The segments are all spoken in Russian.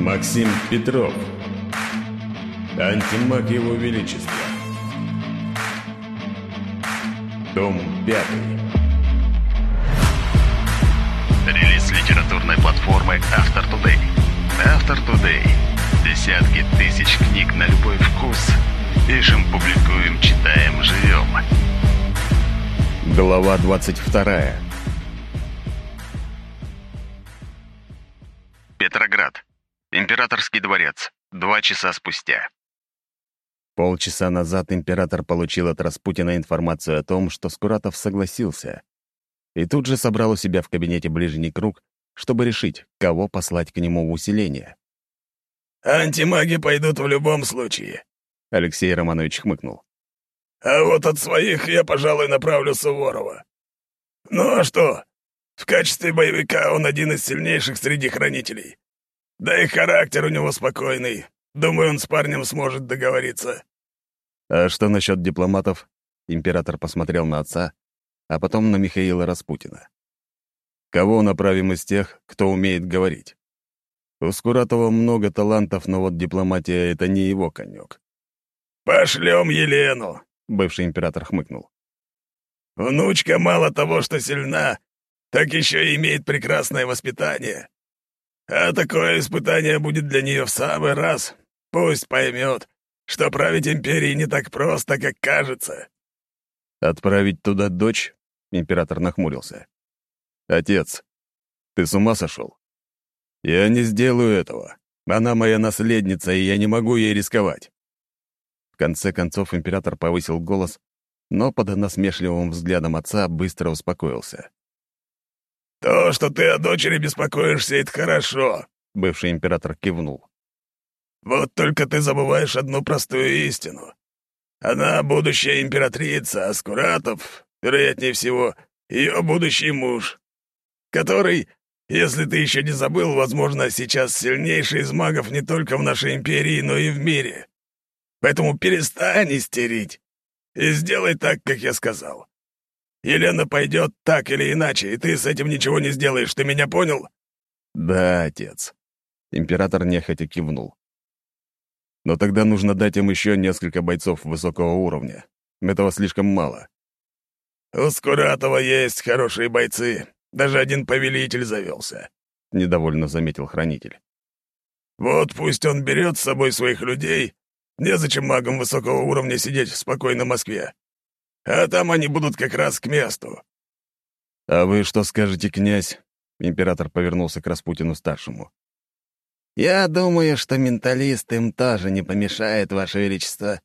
Максим Петров. Антимаг Его Величества. Том 5. Релиз литературной платформы Автор Today. Автор Today. Десятки тысяч книг на любой вкус. Пишем, публикуем, читаем, живем. Глава 22. Императорский дворец. Два часа спустя. Полчаса назад император получил от Распутина информацию о том, что Скуратов согласился. И тут же собрал у себя в кабинете ближний круг, чтобы решить, кого послать к нему в усиление. «Антимаги пойдут в любом случае», — Алексей Романович хмыкнул. «А вот от своих я, пожалуй, направлю Суворова. Ну а что? В качестве боевика он один из сильнейших среди хранителей. Да и характер у него спокойный. Думаю, он с парнем сможет договориться». «А что насчет дипломатов?» Император посмотрел на отца, а потом на Михаила Распутина. «Кого направим из тех, кто умеет говорить?» У Скуратова много талантов, но вот дипломатия — это не его конек. «Пошлем Елену», — бывший император хмыкнул. «Внучка мало того, что сильна, так еще и имеет прекрасное воспитание. А такое испытание будет для нее в самый раз. Пусть поймет, что править империей не так просто, как кажется». «Отправить туда дочь?» — император нахмурился. «Отец, ты с ума сошел? Я не сделаю этого. Она моя наследница, и я не могу ей рисковать». В конце концов император повысил голос, но под насмешливым взглядом отца быстро успокоился. «То, что ты о дочери беспокоишься, это хорошо», — бывший император кивнул. «Вот только ты забываешь одну простую истину. Она будущая императрица, а Скуратов, вероятнее всего, ее будущий муж, который, если ты еще не забыл, возможно, сейчас сильнейший из магов не только в нашей империи, но и в мире. Поэтому перестань истерить и сделай так, как я сказал. Елена пойдет так или иначе, и ты с этим ничего не сделаешь, ты меня понял?» «Да, отец». Император нехотя кивнул. «Но тогда нужно дать им еще несколько бойцов высокого уровня. Этого слишком мало». «У Скуратова есть хорошие бойцы. Даже один повелитель завелся», — недовольно заметил хранитель. «Вот пусть он берет с собой своих людей. Незачем магам высокого уровня сидеть в спокойной Москве. А там они будут как раз к месту». «А вы что скажете, князь?» Император повернулся к Распутину-старшему. «Я думаю, что менталист им тоже не помешает, Ваше Величество.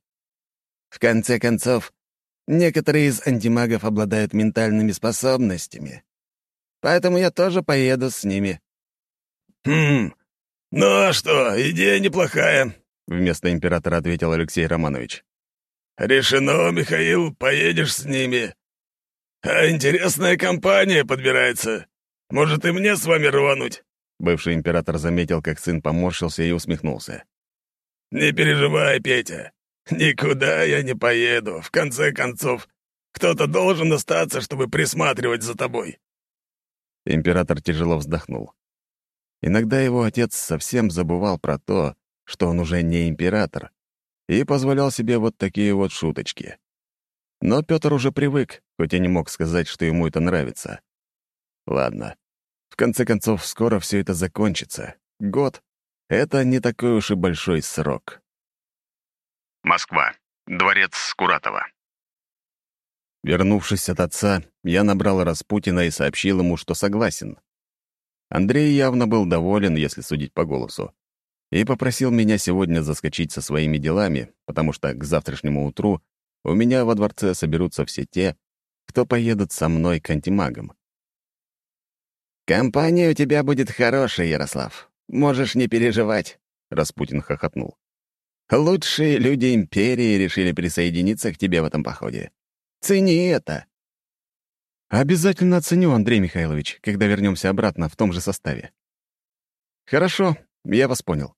В конце концов, некоторые из антимагов обладают ментальными способностями. Поэтому я тоже поеду с ними». «Хм, ну а что, идея неплохая», — вместо императора ответил Алексей Романович. «Решено, Михаил, поедешь с ними. А интересная компания подбирается. Может, и мне с вами рвануть?» Бывший император заметил, как сын поморщился и усмехнулся. «Не переживай, Петя. Никуда я не поеду. В конце концов, кто-то должен остаться, чтобы присматривать за тобой». Император тяжело вздохнул. Иногда его отец совсем забывал про то, что он уже не император, и позволял себе вот такие вот шуточки. Но Петр уже привык, хоть и не мог сказать, что ему это нравится. Ладно. В конце концов, скоро все это закончится. Год — это не такой уж и большой срок. Москва. Дворец Скуратова. Вернувшись от отца, я набрал Распутина и сообщил ему, что согласен. Андрей явно был доволен, если судить по голосу и попросил меня сегодня заскочить со своими делами, потому что к завтрашнему утру у меня во дворце соберутся все те, кто поедут со мной к антимагам. «Компания у тебя будет хорошая, Ярослав. Можешь не переживать», — Распутин хохотнул. «Лучшие люди Империи решили присоединиться к тебе в этом походе. Цени это». «Обязательно оценю, Андрей Михайлович, когда вернемся обратно в том же составе». «Хорошо, я вас понял.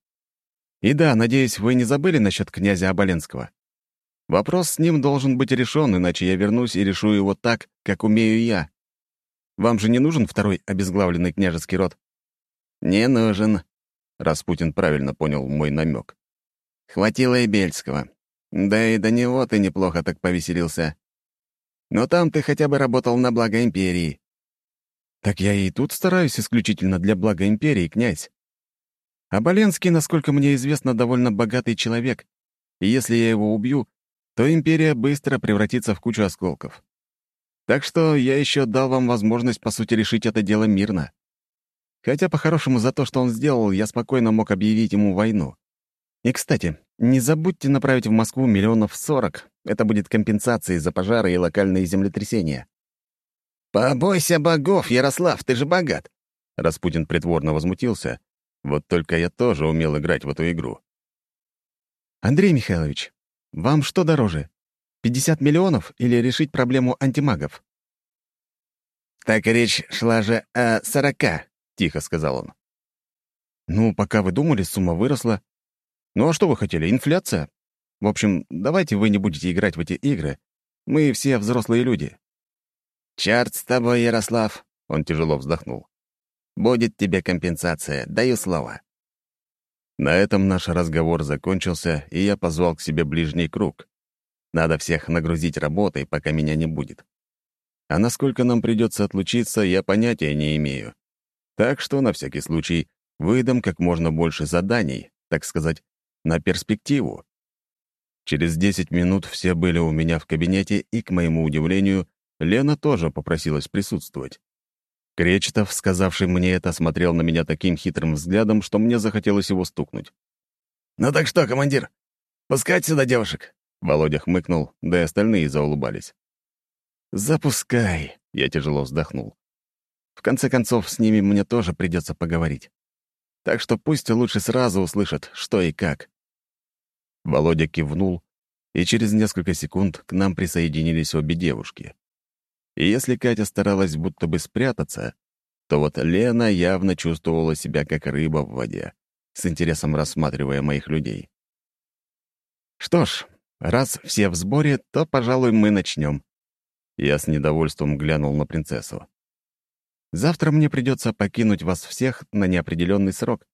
И да, надеюсь, вы не забыли насчет князя Оболенского. Вопрос с ним должен быть решен, иначе я вернусь и решу его так, как умею я. Вам же не нужен второй обезглавленный княжеский род? Не нужен. Распутин правильно понял мой намек. «Хватило и Бельского. Да и до него ты неплохо так повеселился. Но там ты хотя бы работал на благо империи». «Так я и тут стараюсь исключительно для блага империи, князь. А Боленский, насколько мне известно, довольно богатый человек, и если я его убью, то империя быстро превратится в кучу осколков. Так что я еще дал вам возможность, по сути, решить это дело мирно. Хотя, по-хорошему, за то, что он сделал, я спокойно мог объявить ему войну. И, кстати, не забудьте направить в Москву миллионов сорок. Это будет компенсацией за пожары и локальные землетрясения. «Побойся богов, Ярослав, ты же богат!» Распутин притворно возмутился. Вот только я тоже умел играть в эту игру. «Андрей Михайлович, вам что дороже? 50 миллионов или решить проблему антимагов?» «Так речь шла же о сорока», — тихо сказал он. «Ну, пока вы думали, сумма выросла. Ну а что вы хотели, инфляция? В общем, давайте вы не будете играть в эти игры. Мы все взрослые люди». «Черт с тобой, Ярослав», — он тяжело вздохнул. «Будет тебе компенсация, даю слово». На этом наш разговор закончился, и я позвал к себе ближний круг. Надо всех нагрузить работой, пока меня не будет. А насколько нам придется отлучиться, я понятия не имею. Так что, на всякий случай, выдам как можно больше заданий, так сказать, на перспективу. Через 10 минут все были у меня в кабинете, и, к моему удивлению, Лена тоже попросилась присутствовать. Кречетов, сказавший мне это, смотрел на меня таким хитрым взглядом, что мне захотелось его стукнуть. «Ну так что, командир, пускать сюда девушек?» Володя хмыкнул, да и остальные заулыбались. «Запускай», — я тяжело вздохнул. «В конце концов, с ними мне тоже придется поговорить. Так что пусть лучше сразу услышат, что и как». Володя кивнул, и через несколько секунд к нам присоединились обе девушки. И если Катя старалась будто бы спрятаться, то вот Лена явно чувствовала себя как рыба в воде, с интересом рассматривая моих людей. «Что ж, раз все в сборе, то, пожалуй, мы начнем. Я с недовольством глянул на принцессу. «Завтра мне придется покинуть вас всех на неопределенный срок,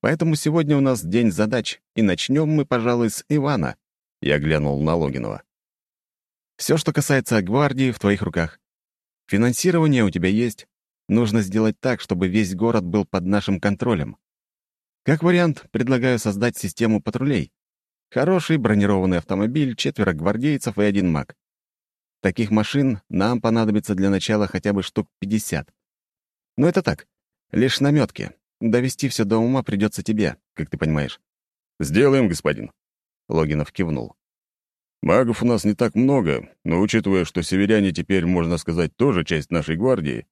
поэтому сегодня у нас день задач, и начнем мы, пожалуй, с Ивана». Я глянул на Логинова. Все, что касается гвардии, в твоих руках. Финансирование у тебя есть. Нужно сделать так, чтобы весь город был под нашим контролем. Как вариант, предлагаю создать систему патрулей. Хороший бронированный автомобиль, четверо гвардейцев и один маг. Таких машин нам понадобится для начала хотя бы штук 50. Но это так, лишь наметки. Довести все до ума придется тебе, как ты понимаешь. «Сделаем, господин», — Логинов кивнул. Магов у нас не так много, но учитывая, что северяне теперь, можно сказать, тоже часть нашей гвардии,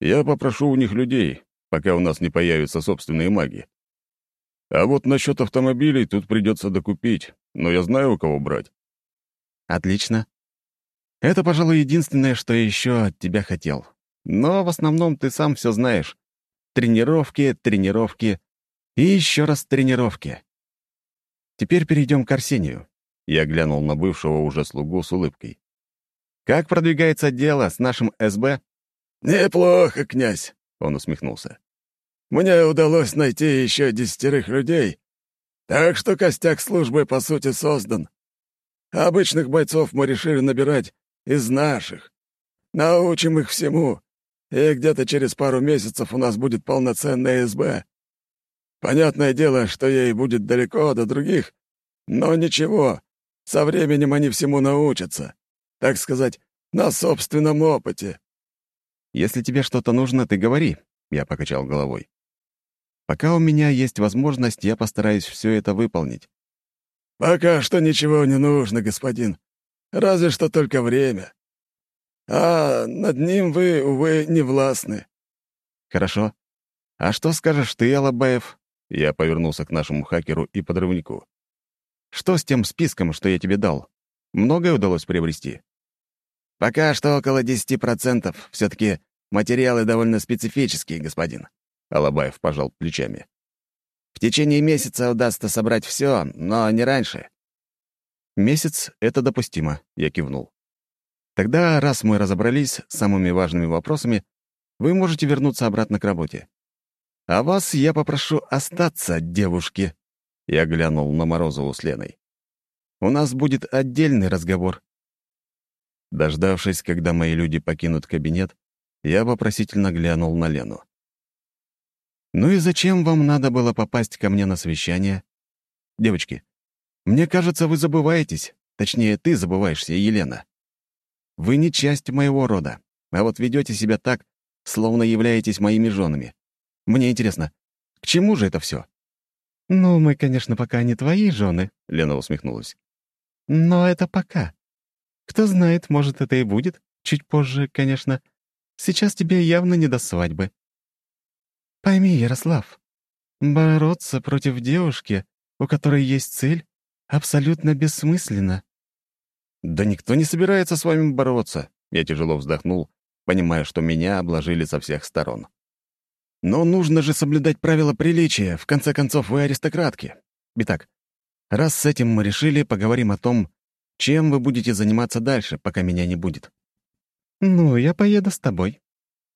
я попрошу у них людей, пока у нас не появятся собственные маги. А вот насчет автомобилей тут придется докупить, но я знаю, у кого брать. Отлично. Это, пожалуй, единственное, что я еще от тебя хотел. Но в основном ты сам все знаешь. Тренировки, тренировки и еще раз тренировки. Теперь перейдем к Арсению. Я глянул на бывшего уже слугу с улыбкой. «Как продвигается дело с нашим СБ?» «Неплохо, князь», — он усмехнулся. «Мне удалось найти еще десятерых людей, так что костяк службы, по сути, создан. Обычных бойцов мы решили набирать из наших. Научим их всему, и где-то через пару месяцев у нас будет полноценная СБ. Понятное дело, что ей будет далеко до других, но ничего, со временем они всему научатся. Так сказать, на собственном опыте. Если тебе что-то нужно, ты говори, — я покачал головой. Пока у меня есть возможность, я постараюсь все это выполнить. Пока что ничего не нужно, господин. Разве что только время. А над ним вы, увы, не властны. Хорошо. А что скажешь ты, Алабаев? Я повернулся к нашему хакеру и подрывнику. Что с тем списком, что я тебе дал? Многое удалось приобрести? Пока что около 10%. все таки материалы довольно специфические, господин. Алабаев пожал плечами. В течение месяца удастся собрать все, но не раньше. Месяц — это допустимо, я кивнул. Тогда, раз мы разобрались с самыми важными вопросами, вы можете вернуться обратно к работе. «А вас я попрошу остаться, девушки», — я глянул на Морозову с Леной. «У нас будет отдельный разговор». Дождавшись, когда мои люди покинут кабинет, я вопросительно глянул на Лену. «Ну и зачем вам надо было попасть ко мне на совещание? Девочки, мне кажется, вы забываетесь, точнее, ты забываешься, Елена. Вы не часть моего рода, а вот ведете себя так, словно являетесь моими женами. Мне интересно, к чему же это все? «Ну, мы, конечно, пока не твои жены», — Лена усмехнулась. «Но это пока. Кто знает, может, это и будет. Чуть позже, конечно. Сейчас тебе явно не до свадьбы. Пойми, Ярослав, бороться против девушки, у которой есть цель, абсолютно бессмысленно. «Да никто не собирается с вами бороться», — я тяжело вздохнул, понимая, что меня обложили со всех сторон. «Но нужно же соблюдать правила приличия, в конце концов, вы аристократки. Итак, раз с этим мы решили, поговорим о том, чем вы будете заниматься дальше, пока меня не будет». «Ну, я поеду с тобой».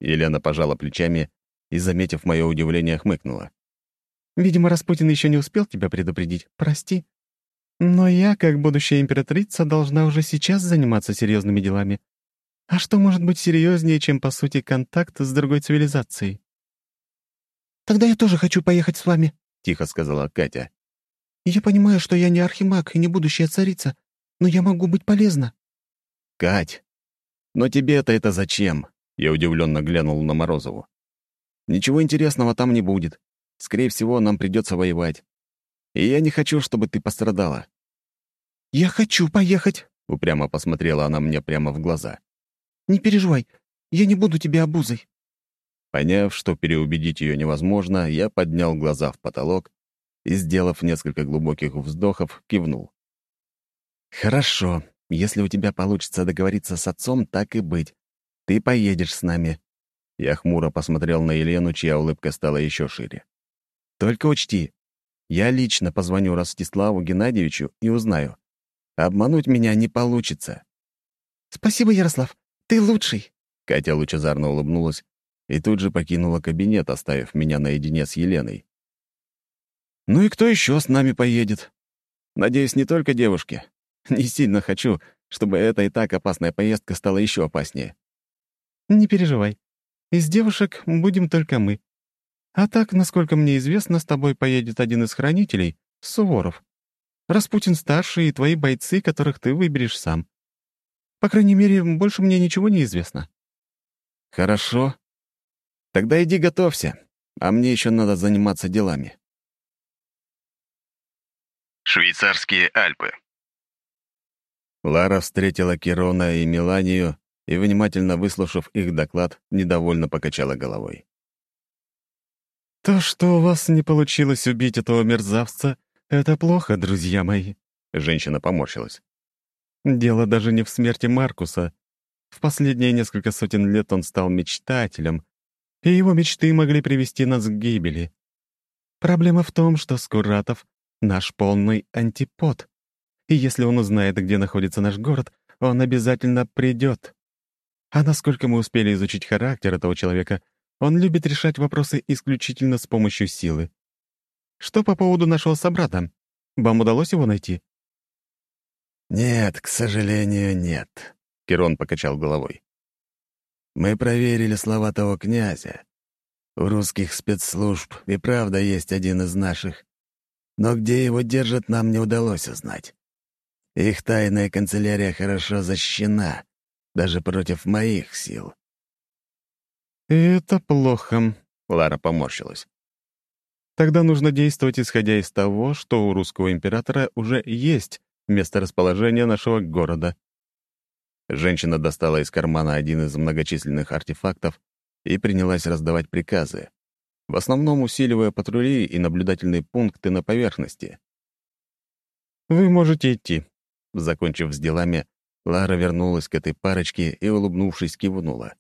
Елена пожала плечами и, заметив мое удивление, хмыкнула. «Видимо, Распутин еще не успел тебя предупредить. Прости. Но я, как будущая императрица, должна уже сейчас заниматься серьезными делами. А что может быть серьезнее, чем, по сути, контакт с другой цивилизацией?» «Тогда я тоже хочу поехать с вами», — тихо сказала Катя. «Я понимаю, что я не архимаг и не будущая царица, но я могу быть полезна». «Кать, но тебе-то это зачем?» Я удивленно глянул на Морозову. «Ничего интересного там не будет. Скорее всего, нам придется воевать. И я не хочу, чтобы ты пострадала». «Я хочу поехать», — упрямо посмотрела она мне прямо в глаза. «Не переживай, я не буду тебе обузой». Поняв, что переубедить ее невозможно, я поднял глаза в потолок и, сделав несколько глубоких вздохов, кивнул. «Хорошо. Если у тебя получится договориться с отцом, так и быть. Ты поедешь с нами». Я хмуро посмотрел на Елену, чья улыбка стала еще шире. «Только учти, я лично позвоню Ростиславу Геннадьевичу и узнаю. Обмануть меня не получится». «Спасибо, Ярослав. Ты лучший». Катя лучезарно улыбнулась и тут же покинула кабинет, оставив меня наедине с Еленой. «Ну и кто еще с нами поедет? Надеюсь, не только девушки. Не сильно хочу, чтобы эта и так опасная поездка стала еще опаснее. Не переживай. Из девушек будем только мы. А так, насколько мне известно, с тобой поедет один из хранителей, Суворов. Распутин-старший и твои бойцы, которых ты выберешь сам. По крайней мере, больше мне ничего не известно. Хорошо. Тогда иди готовься, а мне еще надо заниматься делами. Швейцарские Альпы. Лара встретила Кирона и Меланию и, внимательно выслушав их доклад, недовольно покачала головой. «То, что у вас не получилось убить этого мерзавца, это плохо, друзья мои», — женщина поморщилась. «Дело даже не в смерти Маркуса. В последние несколько сотен лет он стал мечтателем, и его мечты могли привести нас к гибели. Проблема в том, что Скуратов — наш полный антипод и если он узнает, где находится наш город, он обязательно придет. А насколько мы успели изучить характер этого человека, он любит решать вопросы исключительно с помощью силы. Что по поводу нашего собрата? Вам удалось его найти? «Нет, к сожалению, нет», — Кирон покачал головой. «Мы проверили слова того князя. У русских спецслужб и правда есть один из наших. Но где его держат, нам не удалось узнать. Их тайная канцелярия хорошо защищена, даже против моих сил. «Это плохо», — Лара поморщилась. «Тогда нужно действовать, исходя из того, что у русского императора уже есть место расположения нашего города». Женщина достала из кармана один из многочисленных артефактов и принялась раздавать приказы, в основном усиливая патрули и наблюдательные пункты на поверхности. «Вы можете идти», Закончив с делами, Лара вернулась к этой парочке и, улыбнувшись, кивнула.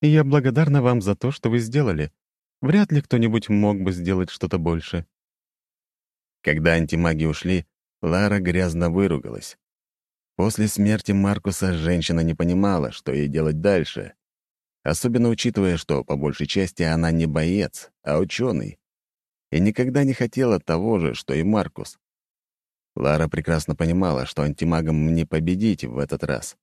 «Я благодарна вам за то, что вы сделали. Вряд ли кто-нибудь мог бы сделать что-то больше». Когда антимаги ушли, Лара грязно выругалась. После смерти Маркуса женщина не понимала, что ей делать дальше, особенно учитывая, что, по большей части, она не боец, а ученый. И никогда не хотела того же, что и Маркус. Лара прекрасно понимала, что антимагам не победить в этот раз.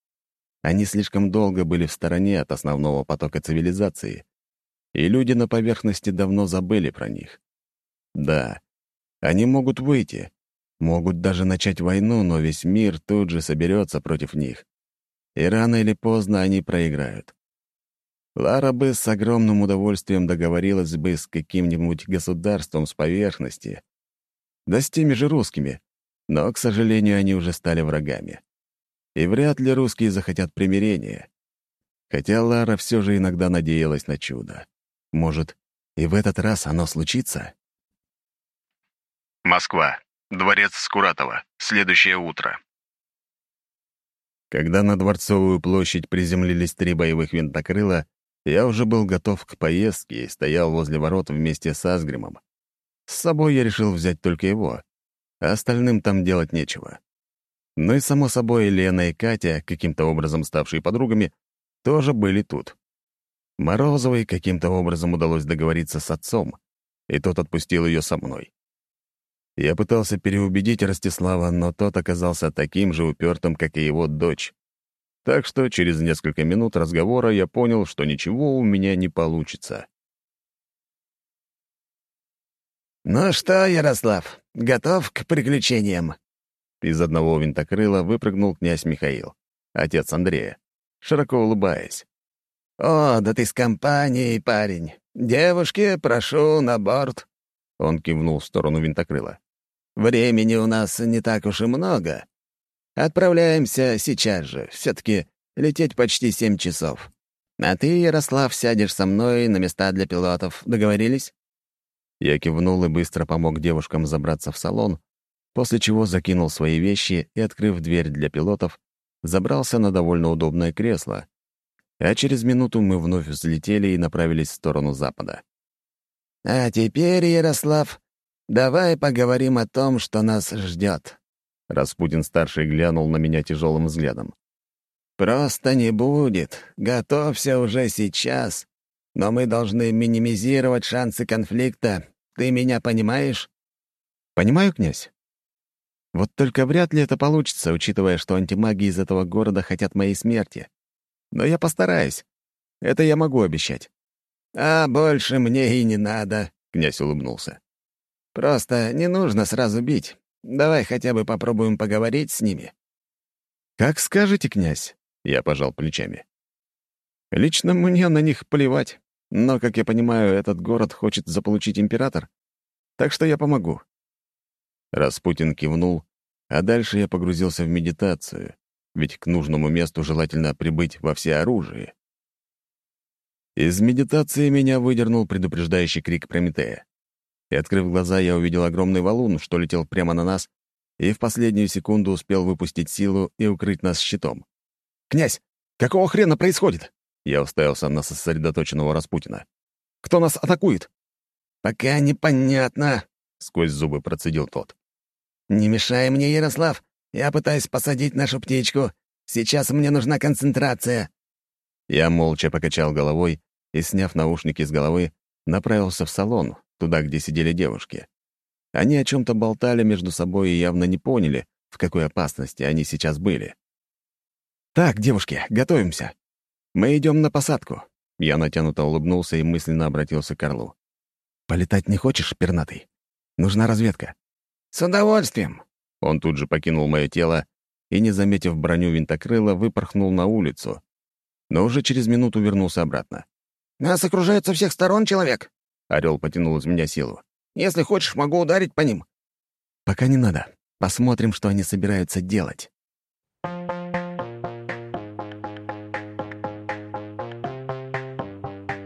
Они слишком долго были в стороне от основного потока цивилизации, и люди на поверхности давно забыли про них. Да, они могут выйти, могут даже начать войну, но весь мир тут же соберется против них. И рано или поздно они проиграют. Лара бы с огромным удовольствием договорилась бы с каким-нибудь государством с поверхности. Да с теми же русскими. Но, к сожалению, они уже стали врагами. И вряд ли русские захотят примирения. Хотя Лара все же иногда надеялась на чудо. Может, и в этот раз оно случится? Москва. Дворец Скуратова. Следующее утро. Когда на Дворцовую площадь приземлились три боевых винтокрыла, я уже был готов к поездке и стоял возле ворот вместе с Асгримом. С собой я решил взять только его, а остальным там делать нечего. Ну и, само собой, Лена и Катя, каким-то образом ставшие подругами, тоже были тут. Морозовой каким-то образом удалось договориться с отцом, и тот отпустил ее со мной. Я пытался переубедить Ростислава, но тот оказался таким же упертым, как и его дочь. Так что через несколько минут разговора я понял, что ничего у меня не получится. «Ну что, Ярослав, готов к приключениям?» Из одного винтокрыла выпрыгнул князь Михаил, отец Андрея, широко улыбаясь. «О, да ты с компанией, парень. Девушки, прошу на борт». Он кивнул в сторону винтокрыла. «Времени у нас не так уж и много, Отправляемся сейчас же. Все-таки лететь почти семь часов. А ты, Ярослав, сядешь со мной на места для пилотов. Договорились?» Я кивнул и быстро помог девушкам забраться в салон, после чего закинул свои вещи и, открыв дверь для пилотов, забрался на довольно удобное кресло. А через минуту мы вновь взлетели и направились в сторону запада. «А теперь, Ярослав, давай поговорим о том, что нас ждет. Распутин-старший глянул на меня тяжелым взглядом. «Просто не будет. Готовься уже сейчас. Но мы должны минимизировать шансы конфликта. Ты меня понимаешь?» «Понимаю, князь. Вот только вряд ли это получится, учитывая, что антимаги из этого города хотят моей смерти. Но я постараюсь. Это я могу обещать». «А больше мне и не надо», — князь улыбнулся. «Просто не нужно сразу бить. Давай хотя бы попробуем поговорить с ними». «Как скажете, князь», — я пожал плечами. «Лично мне на них плевать, но, как я понимаю, этот город хочет заполучить император, так что я помогу». Распутин кивнул, а дальше я погрузился в медитацию, ведь к нужному месту желательно прибыть во всеоружии. Из медитации меня выдернул предупреждающий крик Прометея и, открыв глаза, я увидел огромный валун, что летел прямо на нас, и в последнюю секунду успел выпустить силу и укрыть нас щитом. «Князь, какого хрена происходит?» Я уставился на сосредоточенного Распутина. «Кто нас атакует?» «Пока непонятно», — сквозь зубы процедил тот. «Не мешай мне, Ярослав. Я пытаюсь посадить нашу птичку. Сейчас мне нужна концентрация». Я молча покачал головой и, сняв наушники с головы, направился в салон, туда, где сидели девушки. Они о чем-то болтали между собой и явно не поняли, в какой опасности они сейчас были. «Так, девушки, готовимся. Мы идем на посадку». Я натянуто улыбнулся и мысленно обратился к Орлу. «Полетать не хочешь, пернатый? Нужна разведка». «С удовольствием». Он тут же покинул мое тело и, не заметив броню винтокрыла, выпорхнул на улицу, но уже через минуту вернулся обратно. «Нас окружают со всех сторон, человек!» Орел потянул из меня силу. «Если хочешь, могу ударить по ним». «Пока не надо. Посмотрим, что они собираются делать».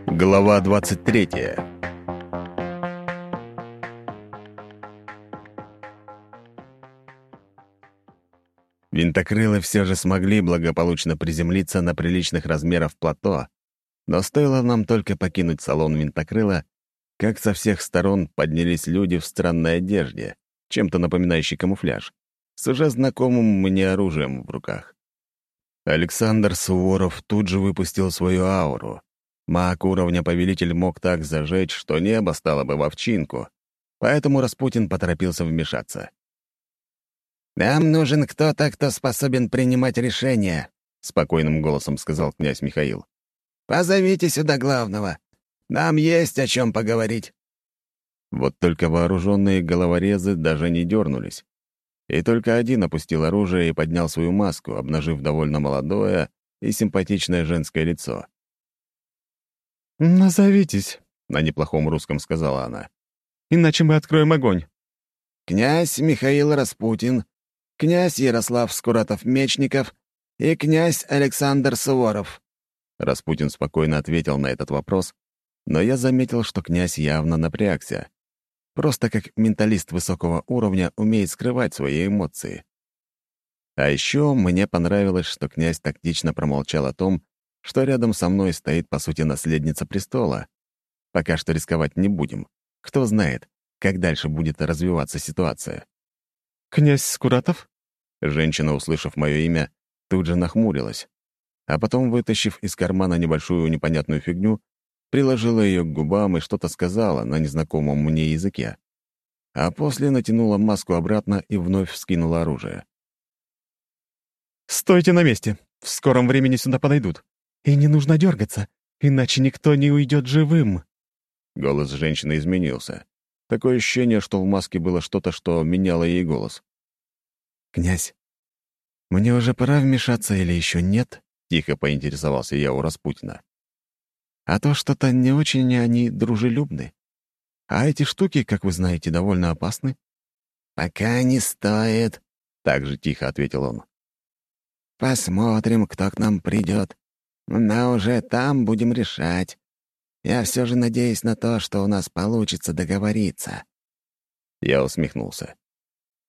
Глава 23 Винтокрылы все же смогли благополучно приземлиться на приличных размеров плато, но стоило нам только покинуть салон винтокрыла, как со всех сторон поднялись люди в странной одежде, чем-то напоминающий камуфляж, с уже знакомым мне оружием в руках. Александр Суворов тут же выпустил свою ауру, Маг уровня повелитель мог так зажечь, что небо стало бы в овчинку, поэтому Распутин поторопился вмешаться. «Нам нужен кто-то, кто способен принимать решения», — спокойным голосом сказал князь Михаил. «Позовите сюда главного. Нам есть о чем поговорить». Вот только вооруженные головорезы даже не дернулись. И только один опустил оружие и поднял свою маску, обнажив довольно молодое и симпатичное женское лицо. «Назовитесь», — на неплохом русском сказала она. «Иначе мы откроем огонь». «Князь Михаил Распутин, князь Ярослав Скуратов-Мечников и князь Александр Суворов». Распутин спокойно ответил на этот вопрос, но я заметил, что князь явно напрягся. Просто как менталист высокого уровня умеет скрывать свои эмоции. А еще мне понравилось, что князь тактично промолчал о том, что рядом со мной стоит, по сути, наследница престола. Пока что рисковать не будем. Кто знает, как дальше будет развиваться ситуация. «Князь Скуратов?» Женщина, услышав мое имя, тут же нахмурилась, а потом, вытащив из кармана небольшую непонятную фигню, приложила ее к губам и что-то сказала на незнакомом мне языке. А после натянула маску обратно и вновь вскинула оружие. «Стойте на месте! В скором времени сюда подойдут. И не нужно дергаться, иначе никто не уйдет живым!» Голос женщины изменился. Такое ощущение, что в маске было что-то, что меняло ей голос. «Князь, мне уже пора вмешаться или еще нет?» — тихо поинтересовался я у Распутина. А то что-то не очень они дружелюбны. А эти штуки, как вы знаете, довольно опасны. «Пока не стоит», — так же тихо ответил он. «Посмотрим, кто к нам придет. Но уже там будем решать. Я все же надеюсь на то, что у нас получится договориться». Я усмехнулся.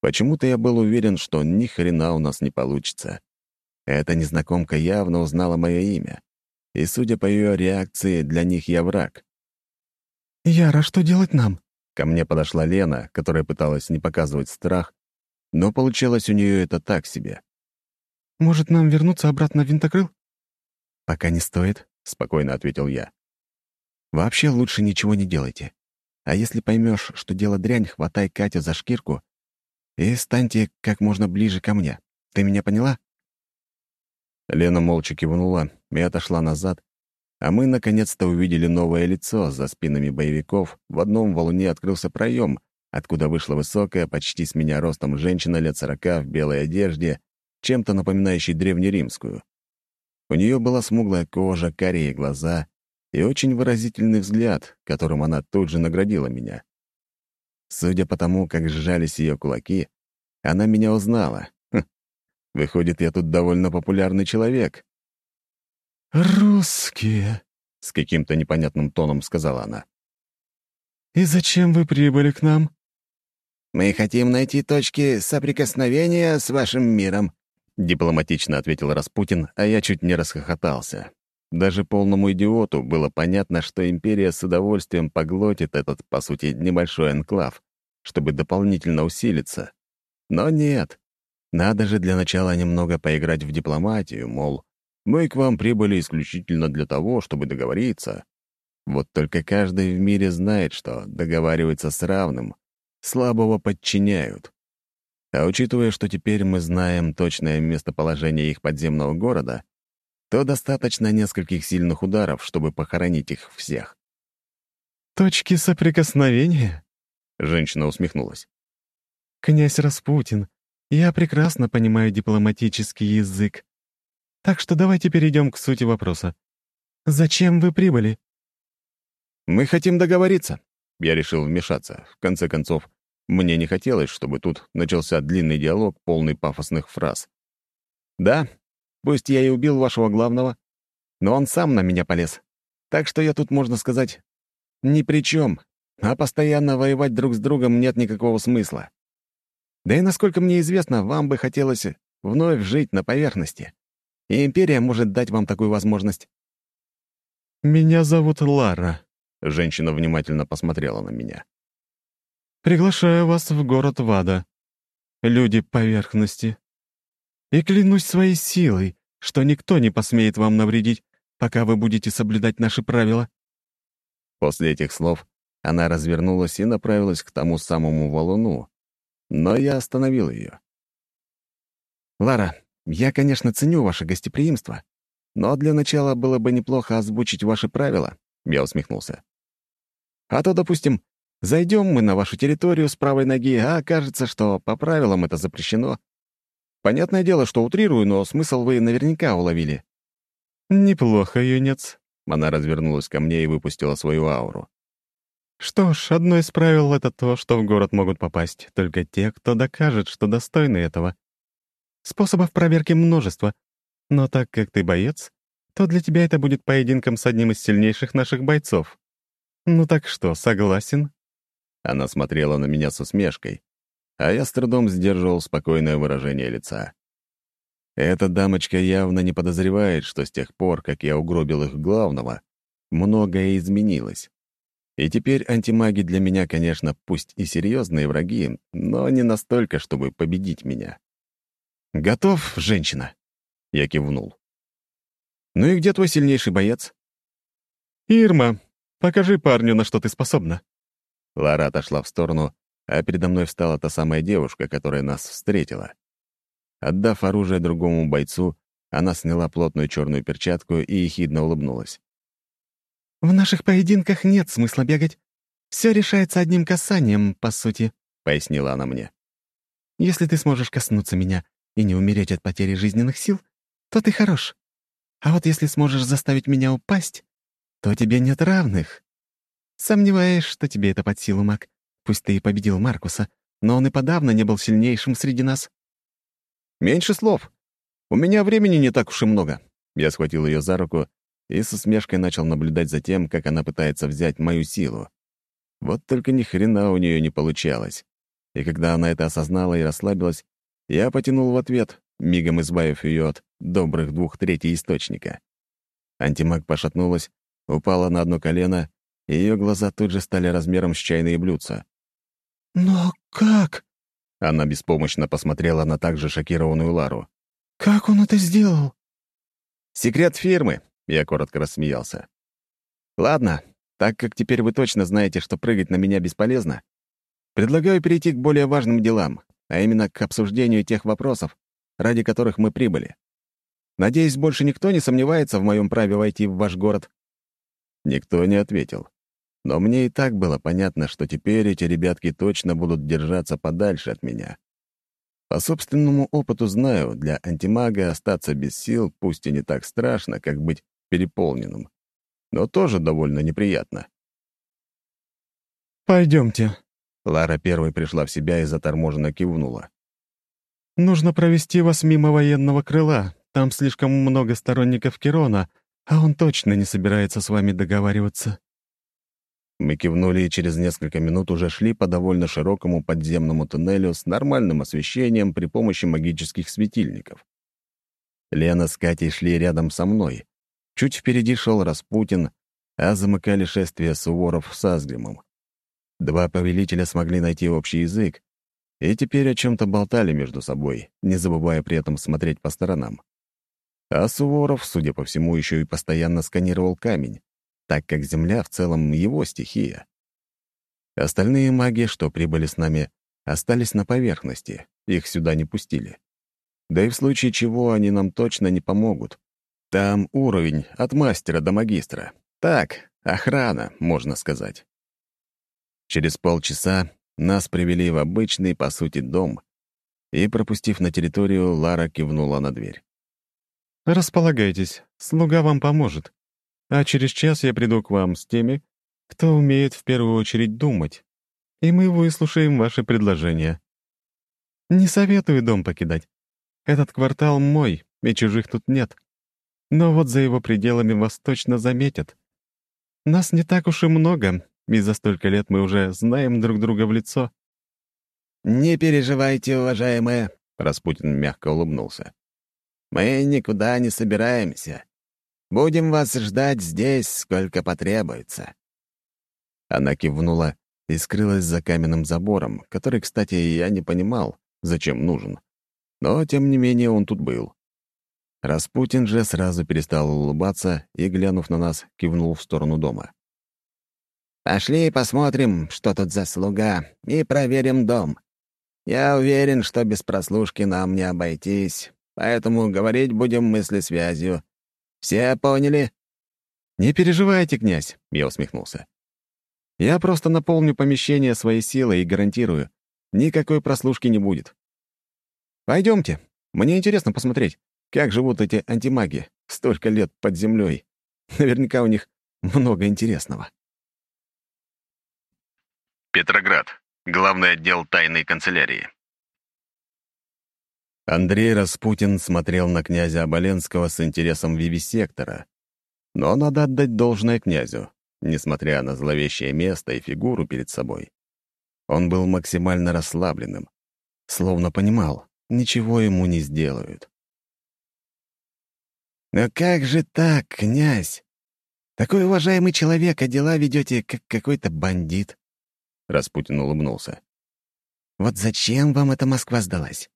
Почему-то я был уверен, что ни хрена у нас не получится. Эта незнакомка явно узнала мое имя и, судя по ее реакции, для них я враг. «Яра, что делать нам?» Ко мне подошла Лена, которая пыталась не показывать страх, но получилось у нее это так себе. «Может, нам вернуться обратно в винтокрыл?» «Пока не стоит», — спокойно ответил я. «Вообще лучше ничего не делайте. А если поймешь, что дело дрянь, хватай Катю за шкирку и станьте как можно ближе ко мне. Ты меня поняла?» Лена молча кивнула и отошла назад, а мы наконец-то увидели новое лицо за спинами боевиков. В одном валуне открылся проем, откуда вышла высокая, почти с меня ростом женщина лет сорока в белой одежде, чем-то напоминающей древнеримскую. У нее была смуглая кожа, карие глаза и очень выразительный взгляд, которым она тут же наградила меня. Судя по тому, как сжались ее кулаки, она меня узнала, Выходит, я тут довольно популярный человек. «Русские», — с каким-то непонятным тоном сказала она. «И зачем вы прибыли к нам?» «Мы хотим найти точки соприкосновения с вашим миром», — дипломатично ответил Распутин, а я чуть не расхохотался. Даже полному идиоту было понятно, что империя с удовольствием поглотит этот, по сути, небольшой энклав, чтобы дополнительно усилиться. Но нет. Надо же для начала немного поиграть в дипломатию, мол, мы к вам прибыли исключительно для того, чтобы договориться. Вот только каждый в мире знает, что договаривается с равным, слабого подчиняют. А учитывая, что теперь мы знаем точное местоположение их подземного города, то достаточно нескольких сильных ударов, чтобы похоронить их всех. «Точки соприкосновения?» — женщина усмехнулась. «Князь Распутин, я прекрасно понимаю дипломатический язык. Так что давайте перейдем к сути вопроса. Зачем вы прибыли? Мы хотим договориться. Я решил вмешаться. В конце концов, мне не хотелось, чтобы тут начался длинный диалог, полный пафосных фраз. Да, пусть я и убил вашего главного, но он сам на меня полез. Так что я тут, можно сказать, ни при чем, а постоянно воевать друг с другом нет никакого смысла. Да и, насколько мне известно, вам бы хотелось вновь жить на поверхности. И Империя может дать вам такую возможность». «Меня зовут Лара», — женщина внимательно посмотрела на меня. «Приглашаю вас в город Вада, люди поверхности. И клянусь своей силой, что никто не посмеет вам навредить, пока вы будете соблюдать наши правила». После этих слов она развернулась и направилась к тому самому валуну, но я остановил ее. «Лара, я, конечно, ценю ваше гостеприимство, но для начала было бы неплохо озвучить ваши правила», — я усмехнулся. «А то, допустим, зайдем мы на вашу территорию с правой ноги, а окажется, что по правилам это запрещено. Понятное дело, что утрирую, но смысл вы наверняка уловили». «Неплохо, юнец», — она развернулась ко мне и выпустила свою ауру. «Что ж, одно из правил — это то, что в город могут попасть только те, кто докажет, что достойны этого. Способов проверки множество, но так как ты боец, то для тебя это будет поединком с одним из сильнейших наших бойцов. Ну так что, согласен?» Она смотрела на меня с усмешкой, а я с трудом сдерживал спокойное выражение лица. Эта дамочка явно не подозревает, что с тех пор, как я угробил их главного, многое изменилось. И теперь антимаги для меня, конечно, пусть и серьезные враги, но не настолько, чтобы победить меня. «Готов, женщина?» Я кивнул. «Ну и где твой сильнейший боец?» «Ирма, покажи парню, на что ты способна». Лара отошла в сторону, а передо мной встала та самая девушка, которая нас встретила. Отдав оружие другому бойцу, она сняла плотную черную перчатку и ехидно улыбнулась. «В наших поединках нет смысла бегать. Все решается одним касанием, по сути», — пояснила она мне. «Если ты сможешь коснуться меня и не умереть от потери жизненных сил, то ты хорош. А вот если сможешь заставить меня упасть, то тебе нет равных. Сомневаюсь, что тебе это под силу, маг. Пусть ты и победил Маркуса, но он и подавно не был сильнейшим среди нас». «Меньше слов. У меня времени не так уж и много». Я схватил ее за руку и с усмешкой начал наблюдать за тем, как она пытается взять мою силу. Вот только ни хрена у нее не получалось. И когда она это осознала и расслабилась, я потянул в ответ, мигом избавив ее от добрых двух третий источника. Антимаг пошатнулась, упала на одно колено, и ее глаза тут же стали размером с чайные блюдца. «Но как?» Она беспомощно посмотрела на также шокированную Лару. «Как он это сделал?» «Секрет фирмы», я коротко рассмеялся. «Ладно, так как теперь вы точно знаете, что прыгать на меня бесполезно, предлагаю перейти к более важным делам, а именно к обсуждению тех вопросов, ради которых мы прибыли. Надеюсь, больше никто не сомневается в моем праве войти в ваш город?» Никто не ответил. Но мне и так было понятно, что теперь эти ребятки точно будут держаться подальше от меня. По собственному опыту знаю, для антимага остаться без сил пусть и не так страшно, как быть переполненным, но тоже довольно неприятно. Пойдемте. Лара первой пришла в себя и заторможенно кивнула. «Нужно провести вас мимо военного крыла. Там слишком много сторонников Керона, а он точно не собирается с вами договариваться». Мы кивнули и через несколько минут уже шли по довольно широкому подземному туннелю с нормальным освещением при помощи магических светильников. Лена с Катей шли рядом со мной, Чуть впереди шел Распутин, а замыкали шествие Суворов с Азгримом. Два повелителя смогли найти общий язык и теперь о чем-то болтали между собой, не забывая при этом смотреть по сторонам. А Суворов, судя по всему, еще и постоянно сканировал камень, так как Земля в целом его стихия. Остальные маги, что прибыли с нами, остались на поверхности, их сюда не пустили. Да и в случае чего они нам точно не помогут. Там уровень от мастера до магистра. Так, охрана, можно сказать. Через полчаса нас привели в обычный, по сути, дом, и, пропустив на территорию, Лара кивнула на дверь. «Располагайтесь, слуга вам поможет. А через час я приду к вам с теми, кто умеет в первую очередь думать, и мы выслушаем ваши предложения. Не советую дом покидать. Этот квартал мой, и чужих тут нет. Но вот за его пределами вас точно заметят. Нас не так уж и много, и за столько лет мы уже знаем друг друга в лицо». «Не переживайте, уважаемая», — Распутин мягко улыбнулся. «Мы никуда не собираемся. Будем вас ждать здесь, сколько потребуется». Она кивнула и скрылась за каменным забором, который, кстати, я не понимал, зачем нужен. Но, тем не менее, он тут был. Распутин же сразу перестал улыбаться и, глянув на нас, кивнул в сторону дома. «Пошли посмотрим, что тут за слуга, и проверим дом. Я уверен, что без прослушки нам не обойтись, поэтому говорить будем мысли-связью. Все поняли?» «Не переживайте, князь», — я усмехнулся. «Я просто наполню помещение своей силой и гарантирую, никакой прослушки не будет. Пойдемте, мне интересно посмотреть, как живут эти антимаги столько лет под землей. Наверняка у них много интересного. Петроград. Главный отдел тайной канцелярии. Андрей Распутин смотрел на князя Оболенского с интересом вивисектора. Но надо отдать должное князю, несмотря на зловещее место и фигуру перед собой. Он был максимально расслабленным, словно понимал, ничего ему не сделают. «Но как же так, князь? Такой уважаемый человек, а дела ведете как какой-то бандит?» Распутин улыбнулся. «Вот зачем вам эта Москва сдалась?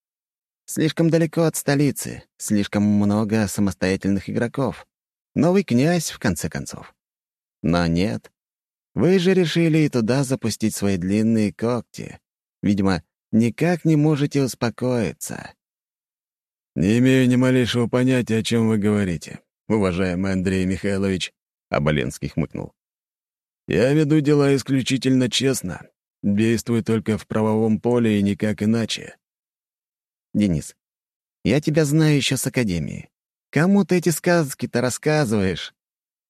Слишком далеко от столицы, слишком много самостоятельных игроков. Новый князь, в конце концов. Но нет. Вы же решили и туда запустить свои длинные когти. Видимо, никак не можете успокоиться. «Не имею ни малейшего понятия, о чем вы говорите, уважаемый Андрей Михайлович», — Оболенский хмыкнул. «Я веду дела исключительно честно, действую только в правовом поле и никак иначе». «Денис, я тебя знаю еще с Академии. Кому ты эти сказки-то рассказываешь?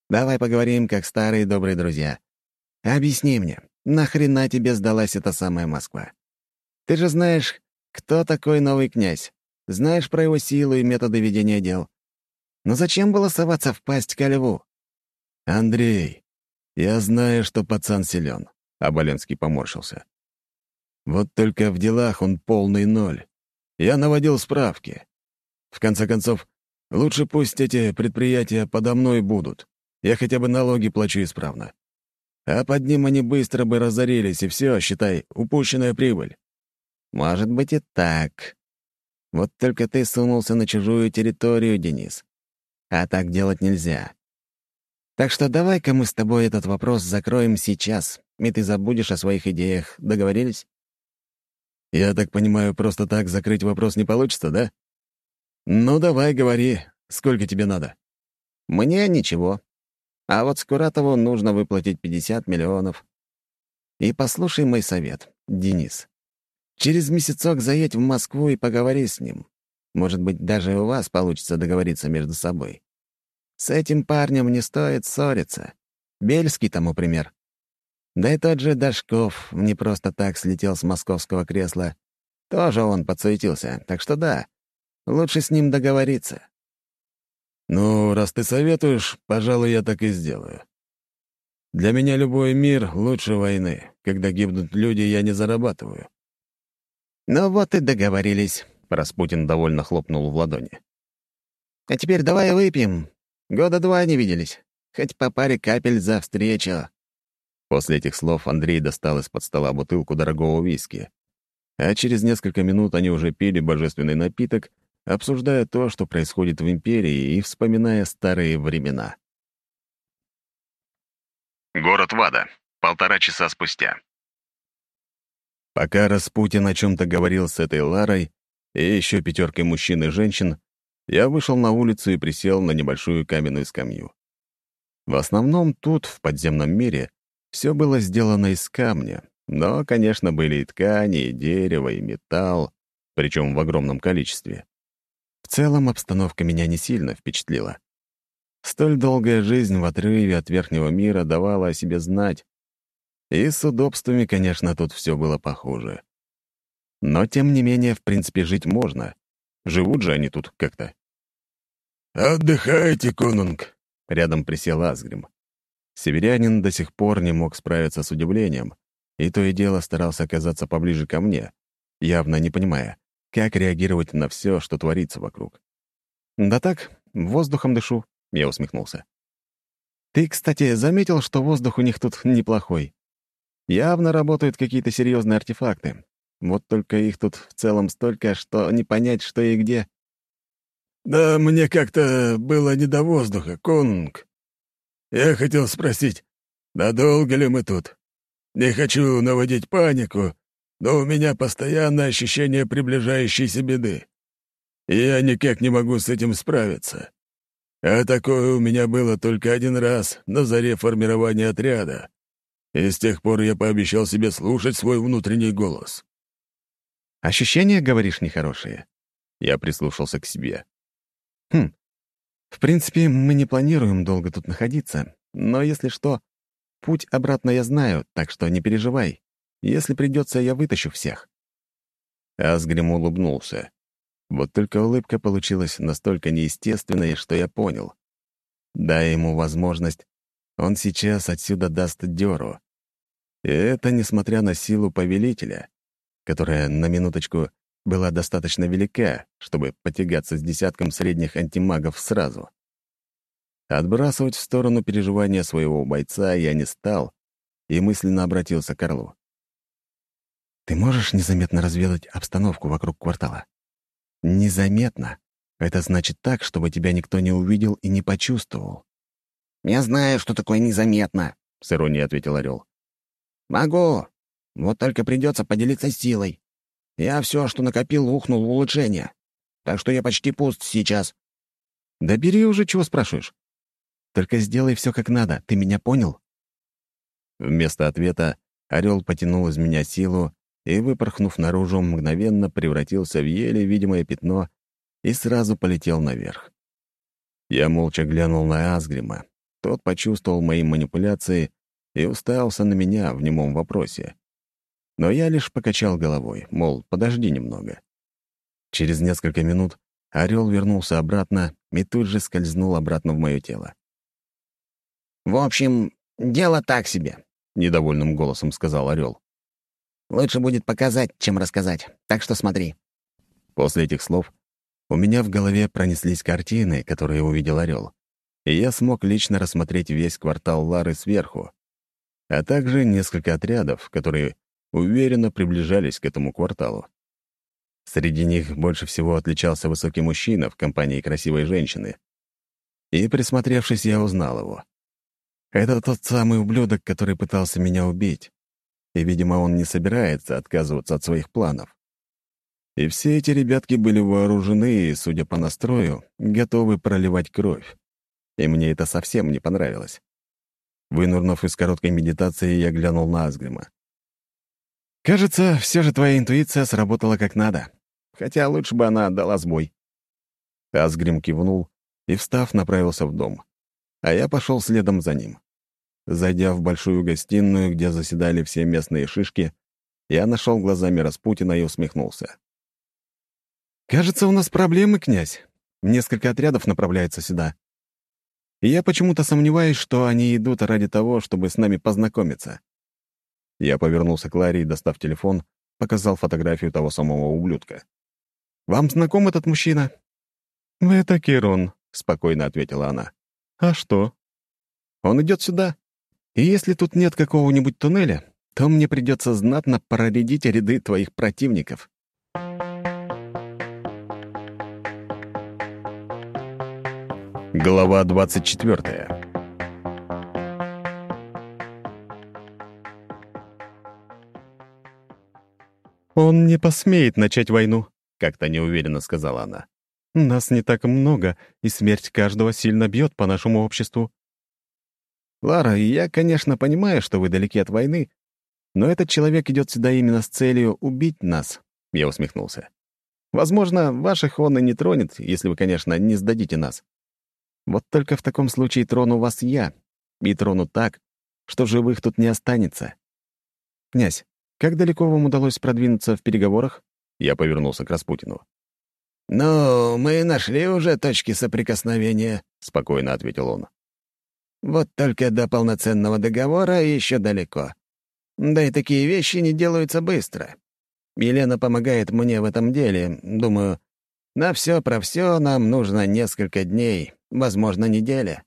Давай поговорим, как старые добрые друзья. Объясни мне, нахрена тебе сдалась эта самая Москва? Ты же знаешь, кто такой новый князь? Знаешь про его силу и методы ведения дел. Но зачем было соваться в пасть ко льву? «Андрей, я знаю, что пацан силен», — Аболенский поморщился. «Вот только в делах он полный ноль. Я наводил справки. В конце концов, лучше пусть эти предприятия подо мной будут. Я хотя бы налоги плачу исправно. А под ним они быстро бы разорились, и все, считай, упущенная прибыль». «Может быть и так», вот только ты сунулся на чужую территорию, Денис. А так делать нельзя. Так что давай-ка мы с тобой этот вопрос закроем сейчас, и ты забудешь о своих идеях. Договорились? Я так понимаю, просто так закрыть вопрос не получится, да? Ну, давай, говори. Сколько тебе надо? Мне ничего. А вот Скуратову нужно выплатить 50 миллионов. И послушай мой совет, Денис. Через месяцок заедь в Москву и поговори с ним. Может быть, даже у вас получится договориться между собой. С этим парнем не стоит ссориться. Бельский тому пример. Да и тот же Дашков не просто так слетел с московского кресла. Тоже он подсуетился, так что да, лучше с ним договориться. «Ну, раз ты советуешь, пожалуй, я так и сделаю. Для меня любой мир лучше войны. Когда гибнут люди, я не зарабатываю. «Ну вот и договорились», — Распутин довольно хлопнул в ладони. «А теперь давай выпьем. Года два не виделись. Хоть по паре капель за встречу». После этих слов Андрей достал из-под стола бутылку дорогого виски. А через несколько минут они уже пили божественный напиток, обсуждая то, что происходит в Империи, и вспоминая старые времена. Город Вада. Полтора часа спустя. Пока Распутин о чем-то говорил с этой Ларой и еще пятеркой мужчин и женщин, я вышел на улицу и присел на небольшую каменную скамью. В основном тут, в подземном мире, все было сделано из камня, но, конечно, были и ткани, и дерево, и металл, причем в огромном количестве. В целом обстановка меня не сильно впечатлила. Столь долгая жизнь в отрыве от верхнего мира давала о себе знать, и с удобствами, конечно, тут все было похуже. Но, тем не менее, в принципе, жить можно. Живут же они тут как-то. «Отдыхайте, конунг!» — рядом присел Асгрим. Северянин до сих пор не мог справиться с удивлением, и то и дело старался оказаться поближе ко мне, явно не понимая, как реагировать на все, что творится вокруг. «Да так, воздухом дышу», — я усмехнулся. «Ты, кстати, заметил, что воздух у них тут неплохой?» Явно работают какие-то серьезные артефакты. Вот только их тут в целом столько, что не понять, что и где. «Да мне как-то было не до воздуха, конунг. Я хотел спросить, надолго ли мы тут? Не хочу наводить панику, но у меня постоянное ощущение приближающейся беды. И я никак не могу с этим справиться. А такое у меня было только один раз на заре формирования отряда. И с тех пор я пообещал себе слушать свой внутренний голос. «Ощущения, говоришь, нехорошие?» Я прислушался к себе. «Хм, в принципе, мы не планируем долго тут находиться, но если что, путь обратно я знаю, так что не переживай. Если придется, я вытащу всех». Асгрим улыбнулся. Вот только улыбка получилась настолько неестественной, что я понял. Дай ему возможность, он сейчас отсюда даст дёру. И это несмотря на силу повелителя, которая, на минуточку, была достаточно велика, чтобы потягаться с десятком средних антимагов сразу. Отбрасывать в сторону переживания своего бойца я не стал и мысленно обратился к Орлу. «Ты можешь незаметно разведать обстановку вокруг квартала?» «Незаметно. Это значит так, чтобы тебя никто не увидел и не почувствовал». «Я знаю, что такое незаметно», — с иронией ответил Орел. «Могу. Вот только придется поделиться силой. Я все, что накопил, ухнул в улучшение. Так что я почти пуст сейчас». «Да бери уже, чего спрашиваешь. Только сделай все как надо. Ты меня понял?» Вместо ответа орел потянул из меня силу и, выпорхнув наружу, мгновенно превратился в еле видимое пятно и сразу полетел наверх. Я молча глянул на Асгрима. Тот почувствовал мои манипуляции и уставился на меня в немом вопросе. Но я лишь покачал головой, мол, подожди немного. Через несколько минут орел вернулся обратно и тут же скользнул обратно в мое тело. «В общем, дело так себе», — недовольным голосом сказал орел. Лучше будет показать, чем рассказать. Так что смотри». После этих слов у меня в голове пронеслись картины, которые увидел орел, и я смог лично рассмотреть весь квартал Лары сверху, а также несколько отрядов, которые уверенно приближались к этому кварталу. Среди них больше всего отличался высокий мужчина в компании красивой женщины. И, присмотревшись, я узнал его. Это тот самый ублюдок, который пытался меня убить и, видимо, он не собирается отказываться от своих планов. И все эти ребятки были вооружены и, судя по настрою, готовы проливать кровь. И мне это совсем не понравилось. Вынурнув из короткой медитации, я глянул на Асгрима. «Кажется, все же твоя интуиция сработала как надо. Хотя лучше бы она отдала сбой». Асгрим кивнул и, встав, направился в дом. А я пошел следом за ним. Зайдя в большую гостиную, где заседали все местные шишки, я нашел глазами Распутина и усмехнулся. «Кажется, у нас проблемы, князь. Несколько отрядов направляются сюда. Я почему-то сомневаюсь, что они идут ради того, чтобы с нами познакомиться». Я повернулся к Ларе и, достав телефон, показал фотографию того самого ублюдка. «Вам знаком этот мужчина?» «Это Кирон», — спокойно ответила она. «А что?» «Он идет сюда. И если тут нет какого-нибудь туннеля, то мне придется знатно проредить ряды твоих противников. Глава 24 «Он не посмеет начать войну», — как-то неуверенно сказала она. «Нас не так много, и смерть каждого сильно бьет по нашему обществу. «Лара, я, конечно, понимаю, что вы далеки от войны, но этот человек идет сюда именно с целью убить нас», — я усмехнулся. «Возможно, ваших он и не тронет, если вы, конечно, не сдадите нас. Вот только в таком случае трону вас я, и трону так, что живых тут не останется. Князь, как далеко вам удалось продвинуться в переговорах?» Я повернулся к Распутину. «Ну, мы нашли уже точки соприкосновения», — спокойно ответил он. Вот только до полноценного договора еще далеко. Да и такие вещи не делаются быстро. Елена помогает мне в этом деле. Думаю, на все про все нам нужно несколько дней, возможно, неделя.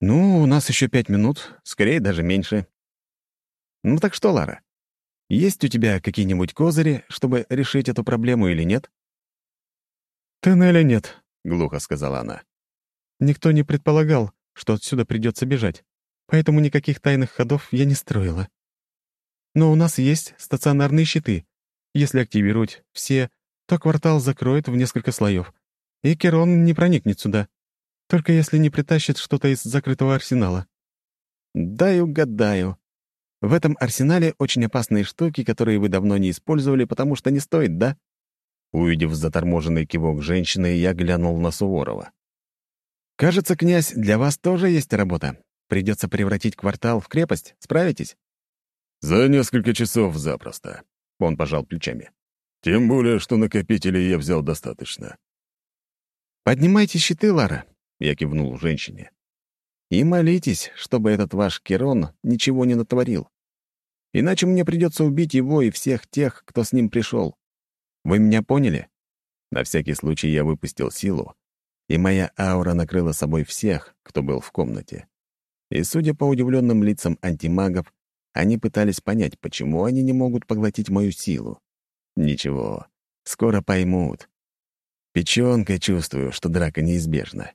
Ну, у нас еще пять минут, скорее даже меньше. Ну так что, Лара, есть у тебя какие-нибудь козыри, чтобы решить эту проблему или нет? «Тоннеля нет», — глухо сказала она. «Никто не предполагал, что отсюда придется бежать, поэтому никаких тайных ходов я не строила. Но у нас есть стационарные щиты. Если активировать все, то квартал закроет в несколько слоев, и Керон не проникнет сюда, только если не притащит что-то из закрытого арсенала». «Дай угадаю. В этом арсенале очень опасные штуки, которые вы давно не использовали, потому что не стоит, да?» Увидев заторможенный кивок женщины, я глянул на Суворова. «Кажется, князь, для вас тоже есть работа. Придется превратить квартал в крепость. Справитесь?» «За несколько часов запросто», — он пожал плечами. «Тем более, что накопителей я взял достаточно». «Поднимайте щиты, Лара», — я кивнул женщине. «И молитесь, чтобы этот ваш Керон ничего не натворил. Иначе мне придется убить его и всех тех, кто с ним пришел. Вы меня поняли?» На всякий случай я выпустил силу, и моя аура накрыла собой всех, кто был в комнате. И, судя по удивленным лицам антимагов, они пытались понять, почему они не могут поглотить мою силу. Ничего, скоро поймут. Печёнкой чувствую, что драка неизбежна.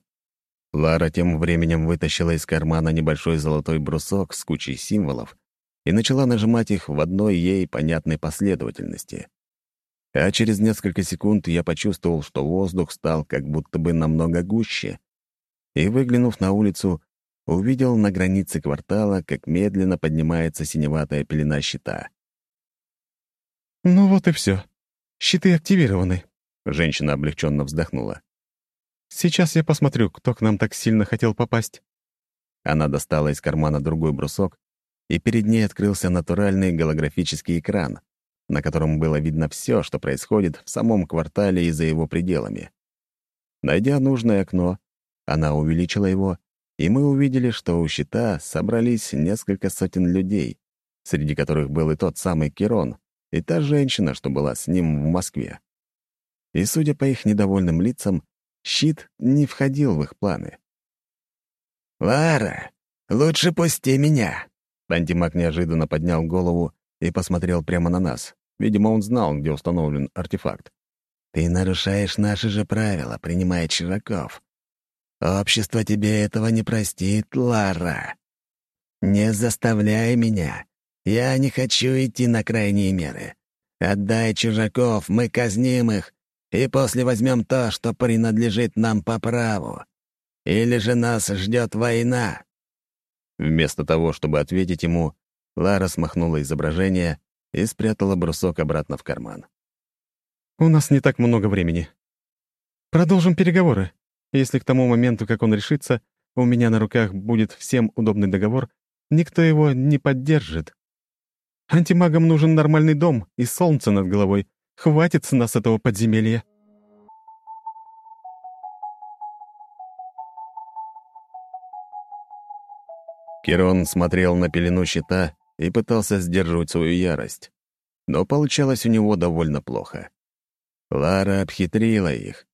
Лара тем временем вытащила из кармана небольшой золотой брусок с кучей символов и начала нажимать их в одной ей понятной последовательности. А через несколько секунд я почувствовал, что воздух стал как будто бы намного гуще. И, выглянув на улицу, увидел на границе квартала, как медленно поднимается синеватая пелена щита. «Ну вот и все. Щиты активированы», — женщина облегченно вздохнула. «Сейчас я посмотрю, кто к нам так сильно хотел попасть». Она достала из кармана другой брусок, и перед ней открылся натуральный голографический экран, на котором было видно все, что происходит в самом квартале и за его пределами. Найдя нужное окно, она увеличила его, и мы увидели, что у щита собрались несколько сотен людей, среди которых был и тот самый Кирон, и та женщина, что была с ним в Москве. И, судя по их недовольным лицам, щит не входил в их планы. «Лара, лучше пусти меня!» Антимаг неожиданно поднял голову и посмотрел прямо на нас. Видимо, он знал, где установлен артефакт. «Ты нарушаешь наши же правила, принимая чужаков. Общество тебе этого не простит, Лара. Не заставляй меня. Я не хочу идти на крайние меры. Отдай чужаков, мы казним их, и после возьмем то, что принадлежит нам по праву. Или же нас ждет война». Вместо того, чтобы ответить ему, Лара смахнула изображение и спрятала брусок обратно в карман. «У нас не так много времени. Продолжим переговоры. Если к тому моменту, как он решится, у меня на руках будет всем удобный договор, никто его не поддержит. Антимагам нужен нормальный дом и солнце над головой. Хватит с нас этого подземелья». Керон смотрел на пелену щита и пытался сдерживать свою ярость. Но получалось у него довольно плохо. Лара обхитрила их.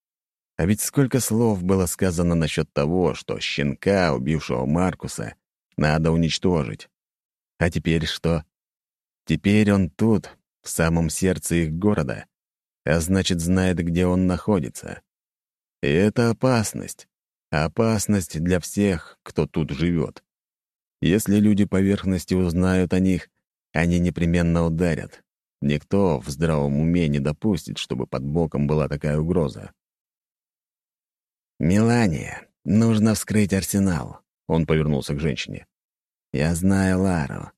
А ведь сколько слов было сказано насчет того, что щенка, убившего Маркуса, надо уничтожить. А теперь что? Теперь он тут, в самом сердце их города, а значит, знает, где он находится. И это опасность. Опасность для всех, кто тут живет. Если люди поверхности узнают о них, они непременно ударят. Никто в здравом уме не допустит, чтобы под боком была такая угроза. «Мелания, нужно вскрыть арсенал», — он повернулся к женщине. «Я знаю Лару.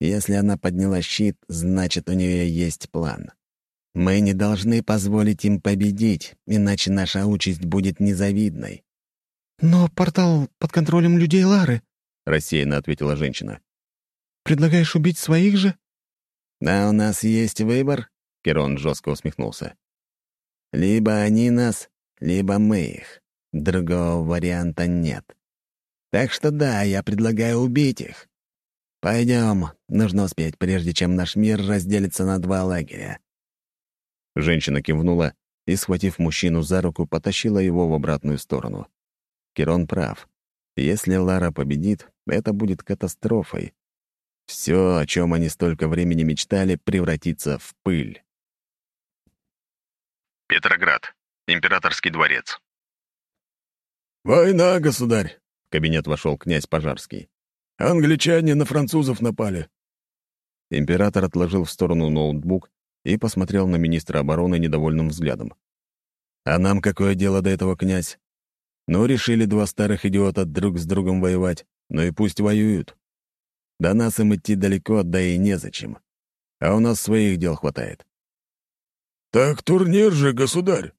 Если она подняла щит, значит, у нее есть план. Мы не должны позволить им победить, иначе наша участь будет незавидной». «Но портал под контролем людей Лары», — рассеянно ответила женщина. «Предлагаешь убить своих же?» «А у нас есть выбор?» — Керон жестко усмехнулся. «Либо они нас, либо мы их. Другого варианта нет. Так что да, я предлагаю убить их. Пойдем, нужно успеть, прежде чем наш мир разделится на два лагеря». Женщина кивнула и, схватив мужчину за руку, потащила его в обратную сторону. Керон прав. Если Лара победит, это будет катастрофой. Все, о чем они столько времени мечтали, превратится в пыль. Петроград. Императорский дворец. «Война, государь!» — в кабинет вошел князь Пожарский. «Англичане на французов напали». Император отложил в сторону ноутбук и посмотрел на министра обороны недовольным взглядом. «А нам какое дело до этого, князь? Ну, решили два старых идиота друг с другом воевать, ну и пусть воюют. До нас им идти далеко, да и незачем. А у нас своих дел хватает». «Так турнир же, государь!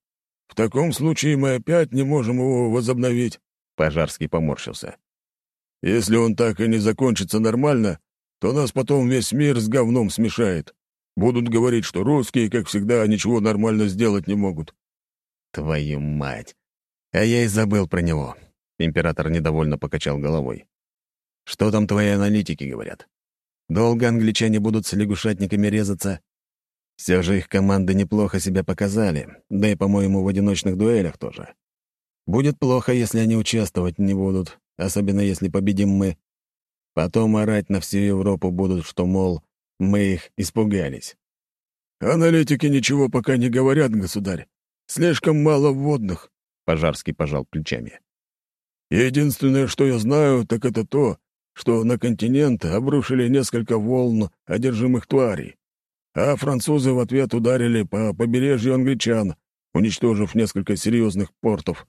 В таком случае мы опять не можем его возобновить», — Пожарский поморщился. «Если он так и не закончится нормально, то нас потом весь мир с говном смешает. Будут говорить, что русские, как всегда, ничего нормально сделать не могут». «Твою мать! А я и забыл про него. Император недовольно покачал головой. Что там твои аналитики говорят? Долго англичане будут с лягушатниками резаться? Все же их команды неплохо себя показали, да и, по-моему, в одиночных дуэлях тоже. Будет плохо, если они участвовать не будут, особенно если победим мы. Потом орать на всю Европу будут, что, мол, мы их испугались. «Аналитики ничего пока не говорят, государь. Слишком мало вводных. Пожарский пожал плечами. «Единственное, что я знаю, так это то, что на континент обрушили несколько волн одержимых тварей, а французы в ответ ударили по побережью англичан, уничтожив несколько серьезных портов.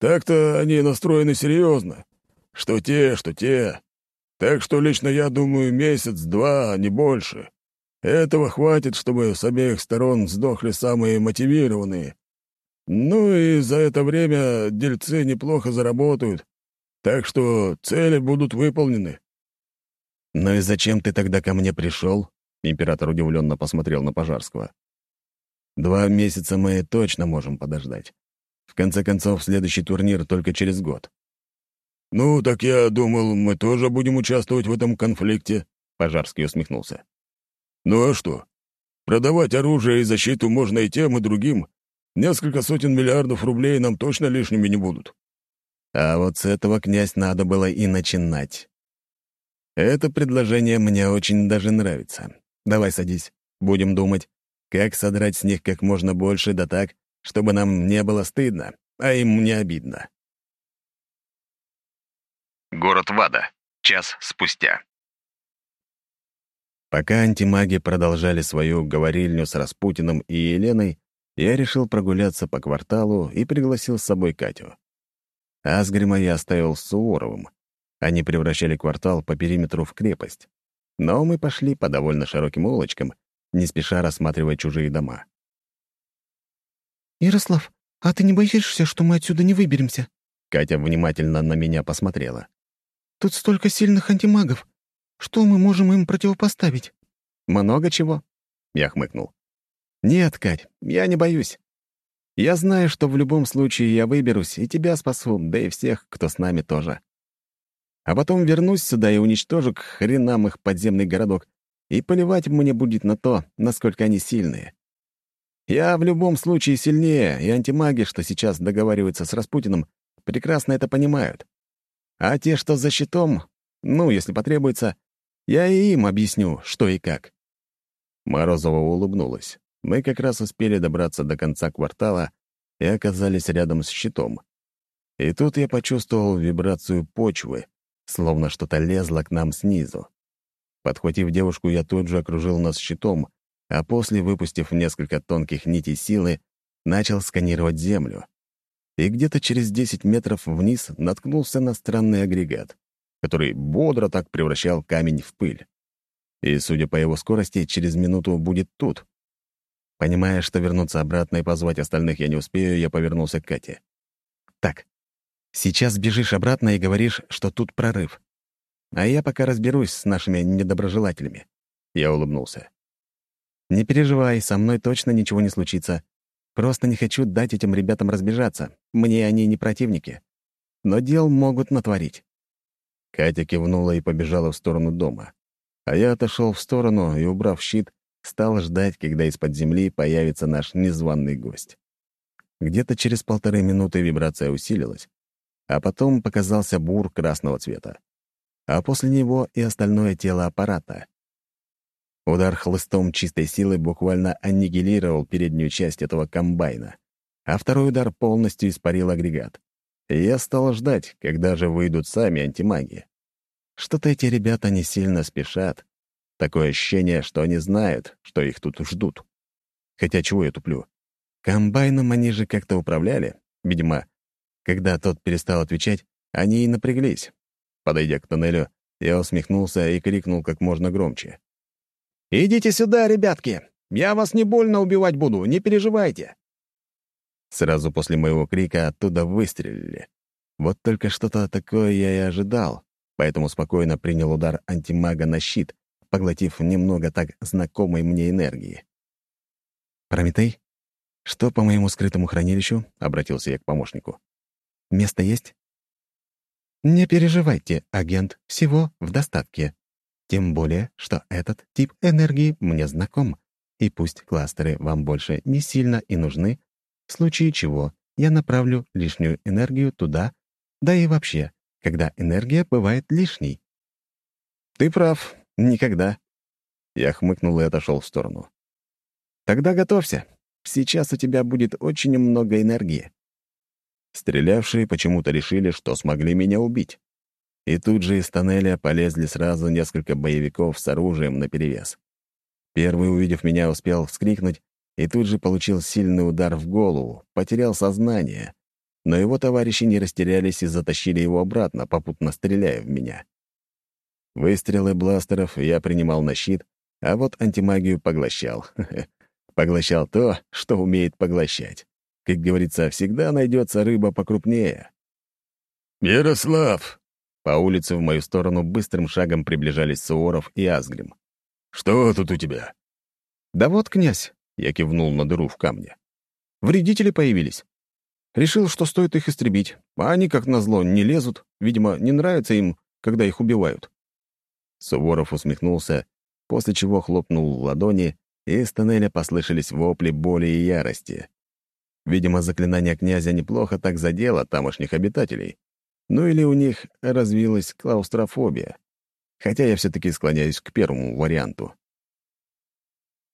Так-то они настроены серьезно. Что те, что те. Так что лично я думаю, месяц-два, а не больше. Этого хватит, чтобы с обеих сторон сдохли самые мотивированные, ну и за это время дельцы неплохо заработают, так что цели будут выполнены». «Ну и зачем ты тогда ко мне пришел?» Император удивленно посмотрел на Пожарского. «Два месяца мы точно можем подождать. В конце концов, следующий турнир только через год». «Ну, так я думал, мы тоже будем участвовать в этом конфликте», — Пожарский усмехнулся. «Ну а что? Продавать оружие и защиту можно и тем, и другим, Несколько сотен миллиардов рублей нам точно лишними не будут. А вот с этого, князь, надо было и начинать. Это предложение мне очень даже нравится. Давай садись, будем думать, как содрать с них как можно больше, да так, чтобы нам не было стыдно, а им не обидно. Город Вада. Час спустя. Пока антимаги продолжали свою говорильню с Распутиным и Еленой, я решил прогуляться по кварталу и пригласил с собой Катю. Асгрима я оставил с Суворовым. Они превращали квартал по периметру в крепость. Но мы пошли по довольно широким улочкам, не спеша рассматривая чужие дома. «Ярослав, а ты не боишься, что мы отсюда не выберемся?» Катя внимательно на меня посмотрела. «Тут столько сильных антимагов. Что мы можем им противопоставить?» «Много чего», — я хмыкнул. «Нет, Кать, я не боюсь. Я знаю, что в любом случае я выберусь и тебя спасу, да и всех, кто с нами тоже. А потом вернусь сюда и уничтожу к хренам их подземный городок, и поливать мне будет на то, насколько они сильные. Я в любом случае сильнее, и антимаги, что сейчас договариваются с Распутиным, прекрасно это понимают. А те, что за щитом, ну, если потребуется, я и им объясню, что и как». Морозова улыбнулась. Мы как раз успели добраться до конца квартала и оказались рядом с щитом. И тут я почувствовал вибрацию почвы, словно что-то лезло к нам снизу. Подхватив девушку, я тут же окружил нас щитом, а после, выпустив несколько тонких нитей силы, начал сканировать землю. И где-то через 10 метров вниз наткнулся на странный агрегат, который бодро так превращал камень в пыль. И, судя по его скорости, через минуту будет тут. Понимая, что вернуться обратно и позвать остальных я не успею, я повернулся к Кате. «Так, сейчас бежишь обратно и говоришь, что тут прорыв. А я пока разберусь с нашими недоброжелателями». Я улыбнулся. «Не переживай, со мной точно ничего не случится. Просто не хочу дать этим ребятам разбежаться. Мне они не противники. Но дел могут натворить». Катя кивнула и побежала в сторону дома. А я отошел в сторону и, убрав щит, Стал ждать, когда из-под земли появится наш незваный гость. Где-то через полторы минуты вибрация усилилась, а потом показался бур красного цвета. А после него и остальное тело аппарата. Удар хлыстом чистой силы буквально аннигилировал переднюю часть этого комбайна. а второй удар полностью испарил агрегат. Я стал ждать, когда же выйдут сами антимаги. Что-то эти ребята не сильно спешат. Такое ощущение, что они знают, что их тут ждут. Хотя чего я туплю? Комбайном они же как-то управляли. Видимо, когда тот перестал отвечать, они и напряглись. Подойдя к тоннелю, я усмехнулся и крикнул как можно громче. «Идите сюда, ребятки! Я вас не больно убивать буду, не переживайте!» Сразу после моего крика оттуда выстрелили. Вот только что-то такое я и ожидал, поэтому спокойно принял удар антимага на щит, поглотив немного так знакомой мне энергии. «Прометей, что по моему скрытому хранилищу?» — обратился я к помощнику. «Место есть?» «Не переживайте, агент, всего в достатке. Тем более, что этот тип энергии мне знаком, и пусть кластеры вам больше не сильно и нужны, в случае чего я направлю лишнюю энергию туда, да и вообще, когда энергия бывает лишней». «Ты прав, никогда». Я хмыкнул и отошел в сторону. «Тогда готовься. Сейчас у тебя будет очень много энергии. Стрелявшие почему-то решили, что смогли меня убить. И тут же из тоннеля полезли сразу несколько боевиков с оружием наперевес. Первый, увидев меня, успел вскрикнуть и тут же получил сильный удар в голову, потерял сознание. Но его товарищи не растерялись и затащили его обратно, попутно стреляя в меня. Выстрелы бластеров я принимал на щит, а вот антимагию поглощал. Поглощал то, что умеет поглощать. Как говорится, всегда найдется рыба покрупнее. «Ярослав!» По улице в мою сторону быстрым шагом приближались Суворов и Асгрим. «Что тут у тебя?» «Да вот, князь!» — я кивнул на дыру в камне. «Вредители появились. Решил, что стоит их истребить, а они, как назло, не лезут. Видимо, не нравится им, когда их убивают». Суворов усмехнулся, после чего хлопнул в ладони, и из тоннеля послышались вопли боли и ярости. Видимо, заклинание князя неплохо так задело тамошних обитателей. Ну или у них развилась клаустрофобия. Хотя я все-таки склоняюсь к первому варианту.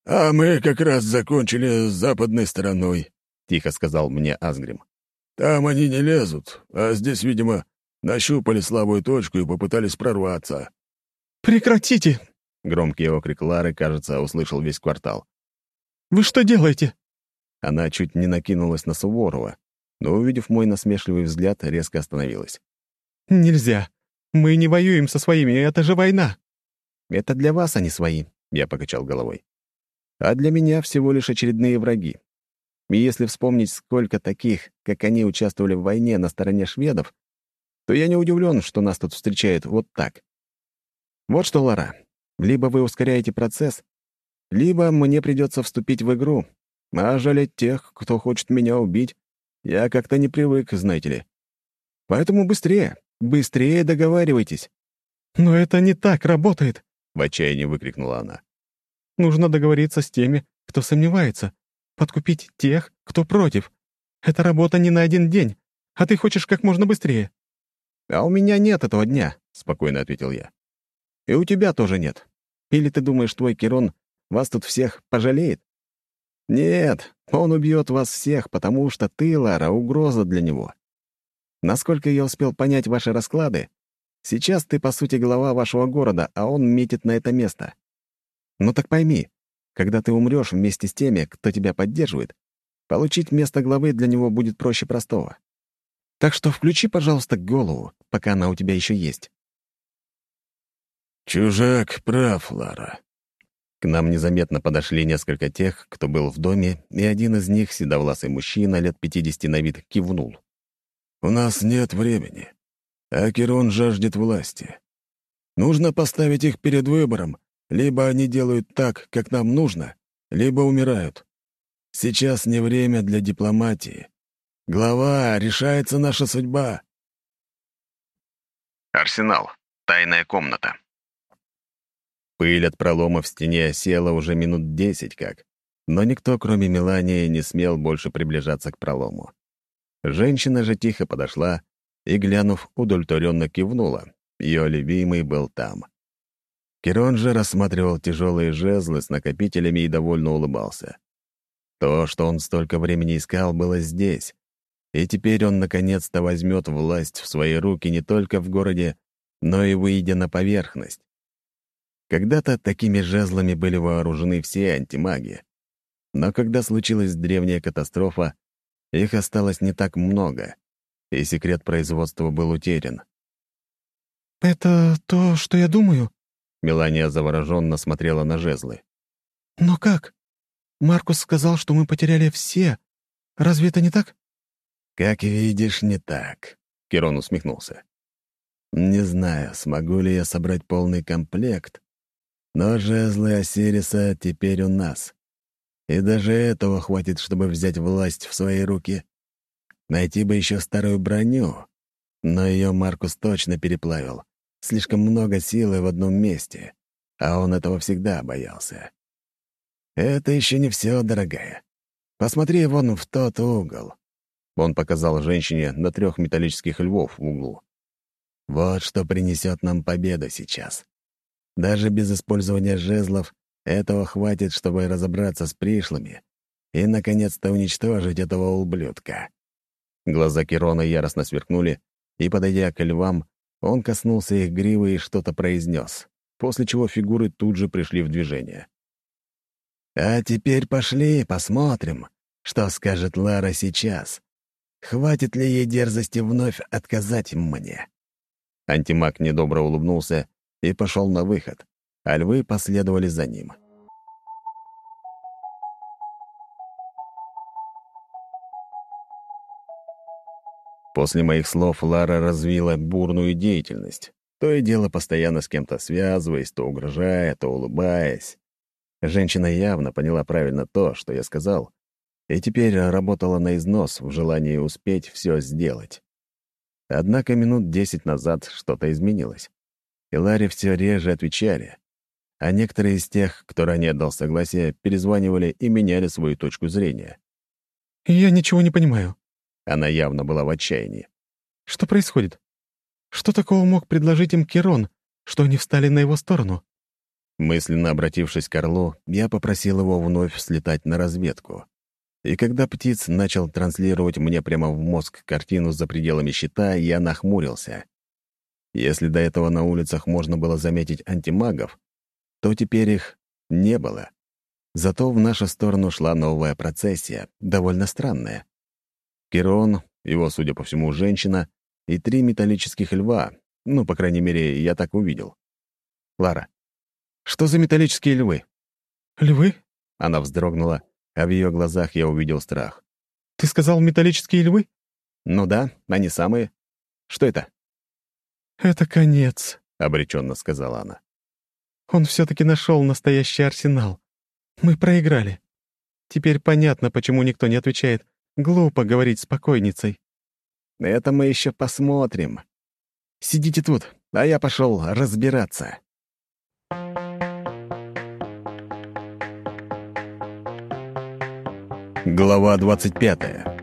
«А мы как раз закончили с западной стороной», — тихо сказал мне Асгрим. «Там они не лезут, а здесь, видимо, нащупали слабую точку и попытались прорваться». «Прекратите!» — громкий окрик Лары, кажется, услышал весь квартал. «Вы что делаете?» Она чуть не накинулась на Суворова, но, увидев мой насмешливый взгляд, резко остановилась. «Нельзя. Мы не воюем со своими, это же война». «Это для вас они свои», — я покачал головой. «А для меня всего лишь очередные враги. И если вспомнить, сколько таких, как они, участвовали в войне на стороне шведов, то я не удивлен, что нас тут встречают вот так. Вот что, Лара, либо вы ускоряете процесс, либо мне придется вступить в игру, а жалеть тех, кто хочет меня убить, я как-то не привык, знаете ли. Поэтому быстрее, быстрее договаривайтесь». «Но это не так работает!» — в отчаянии выкрикнула она. «Нужно договориться с теми, кто сомневается, подкупить тех, кто против. Это работа не на один день, а ты хочешь как можно быстрее». «А у меня нет этого дня», — спокойно ответил я. «И у тебя тоже нет. Или ты думаешь, твой Керон вас тут всех пожалеет? Нет, он убьет вас всех, потому что ты, Лара, угроза для него. Насколько я успел понять ваши расклады, сейчас ты, по сути, глава вашего города, а он метит на это место. Ну так пойми, когда ты умрешь вместе с теми, кто тебя поддерживает, получить место главы для него будет проще простого. Так что включи, пожалуйста, голову, пока она у тебя еще есть. «Чужак прав, Лара», к нам незаметно подошли несколько тех, кто был в доме, и один из них, седовласый мужчина, лет пятидесяти на вид, кивнул. «У нас нет времени. Акерон жаждет власти. Нужно поставить их перед выбором. Либо они делают так, как нам нужно, либо умирают. Сейчас не время для дипломатии. Глава, решается наша судьба». Арсенал. Тайная комната. Пыль от пролома в стене осела уже минут десять как, но никто, кроме Мелании, не смел больше приближаться к пролому. Женщина же тихо подошла и, глянув, удовлетворенно кивнула. Ее любимый был там. Керон же рассматривал тяжелые жезлы с накопителями и довольно улыбался. То, что он столько времени искал, было здесь. И теперь он наконец-то возьмет власть в свои руки не только в городе, но и выйдя на поверхность. Когда-то такими жезлами были вооружены все антимаги. Но когда случилась древняя катастрофа, их осталось не так много, и секрет производства был утерян. «Это то, что я думаю?» Мелания завороженно смотрела на жезлы. «Но как? Маркус сказал, что мы потеряли все. Разве это не так?» «Как видишь, не так», — Кирон усмехнулся. «Не знаю, смогу ли я собрать полный комплект, но жезлы Осириса теперь у нас. И даже этого хватит, чтобы взять власть в свои руки. Найти бы еще старую броню, но ее Маркус точно переплавил. Слишком много силы в одном месте, а он этого всегда боялся. Это еще не все, дорогая. Посмотри вон в тот угол. Он показал женщине на трех металлических львов в углу. Вот что принесет нам победа сейчас. Даже без использования жезлов этого хватит, чтобы разобраться с пришлыми и, наконец-то, уничтожить этого ублюдка. Глаза Кирона яростно сверкнули, и, подойдя к львам, он коснулся их гривы и что-то произнес, после чего фигуры тут же пришли в движение. «А теперь пошли, посмотрим, что скажет Лара сейчас. Хватит ли ей дерзости вновь отказать мне?» Антимаг недобро улыбнулся и пошел на выход, а львы последовали за ним. После моих слов Лара развила бурную деятельность. То и дело постоянно с кем-то связываясь, то угрожая, то улыбаясь. Женщина явно поняла правильно то, что я сказал, и теперь работала на износ в желании успеть все сделать. Однако минут десять назад что-то изменилось. И Ларе все реже отвечали, а некоторые из тех, кто ранее дал согласие, перезванивали и меняли свою точку зрения. «Я ничего не понимаю», она явно была в отчаянии. «Что происходит? Что такого мог предложить им Керон, что они встали на его сторону?» Мысленно обратившись к Орлу, я попросил его вновь слетать на разведку. И когда птиц начал транслировать мне прямо в мозг картину за пределами щита, я нахмурился. Если до этого на улицах можно было заметить антимагов, то теперь их не было. Зато в нашу сторону шла новая процессия, довольно странная. Керон, его, судя по всему, женщина, и три металлических льва. Ну, по крайней мере, я так увидел. Лара, что за металлические львы? Львы? Она вздрогнула, а в ее глазах я увидел страх. Ты сказал металлические львы? Ну да, они самые. Что это? Это конец, обреченно сказала она. Он все-таки нашел настоящий арсенал. Мы проиграли. Теперь понятно, почему никто не отвечает Глупо говорить с покойницей. Это мы еще посмотрим. Сидите тут, а я пошел разбираться. Глава 25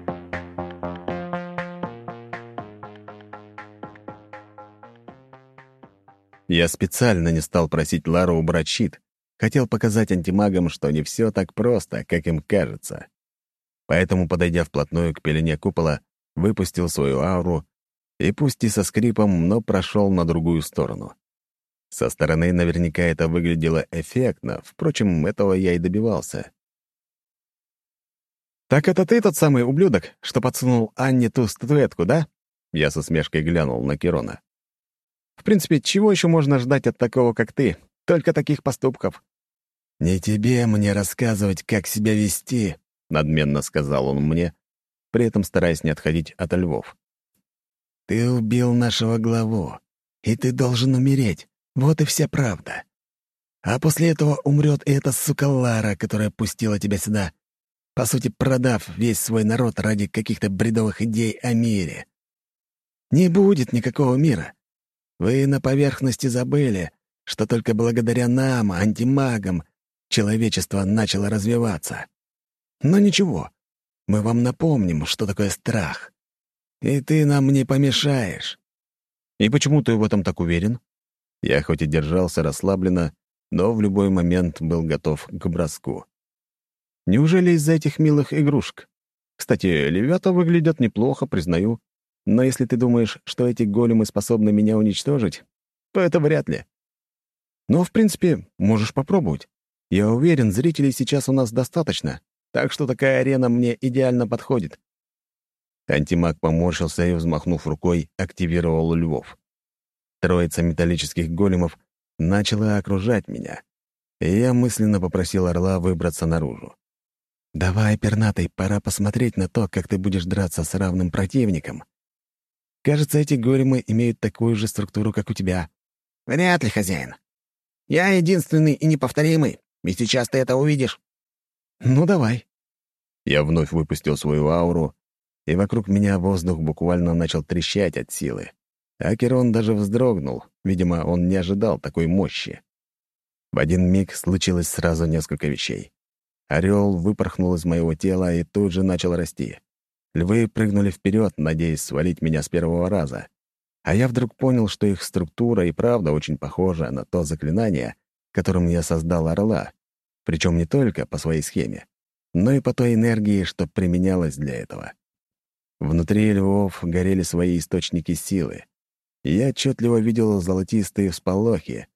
Я специально не стал просить Лару убрать щит. Хотел показать антимагам, что не все так просто, как им кажется поэтому, подойдя вплотную к пелене купола, выпустил свою ауру и пусть и со скрипом, но прошел на другую сторону. Со стороны наверняка это выглядело эффектно, впрочем, этого я и добивался. «Так это ты тот самый ублюдок, что подсунул Анне ту статуэтку, да?» Я со смешкой глянул на Кирона. «В принципе, чего еще можно ждать от такого, как ты? Только таких поступков». «Не тебе мне рассказывать, как себя вести», надменно сказал он мне, при этом стараясь не отходить от львов. «Ты убил нашего главу, и ты должен умереть. Вот и вся правда. А после этого умрет и эта сука Лара, которая пустила тебя сюда, по сути, продав весь свой народ ради каких-то бредовых идей о мире. Не будет никакого мира. Вы на поверхности забыли, что только благодаря нам, антимагам, человечество начало развиваться. Но ничего, мы вам напомним, что такое страх. И ты нам не помешаешь. И почему ты в этом так уверен? Я хоть и держался расслабленно, но в любой момент был готов к броску. Неужели из-за этих милых игрушек? Кстати, левята выглядят неплохо, признаю. Но если ты думаешь, что эти големы способны меня уничтожить, то это вряд ли. Но, в принципе, можешь попробовать. Я уверен, зрителей сейчас у нас достаточно, так что такая арена мне идеально подходит. Антимаг поморщился и, взмахнув рукой, активировал львов. Троица металлических големов начала окружать меня, и я мысленно попросил орла выбраться наружу. «Давай, пернатый, пора посмотреть на то, как ты будешь драться с равным противником. Кажется, эти големы имеют такую же структуру, как у тебя». «Вряд ли, хозяин. Я единственный и неповторимый, и сейчас ты это увидишь». «Ну, давай». Я вновь выпустил свою ауру, и вокруг меня воздух буквально начал трещать от силы. Акерон даже вздрогнул, видимо, он не ожидал такой мощи. В один миг случилось сразу несколько вещей. Орел выпорхнул из моего тела и тут же начал расти. Львы прыгнули вперед, надеясь свалить меня с первого раза. А я вдруг понял, что их структура и правда очень похожа на то заклинание, которым я создал орла, причем не только по своей схеме, но и по той энергии, что применялась для этого. Внутри львов горели свои источники силы. Я отчетливо видел золотистые всполохи,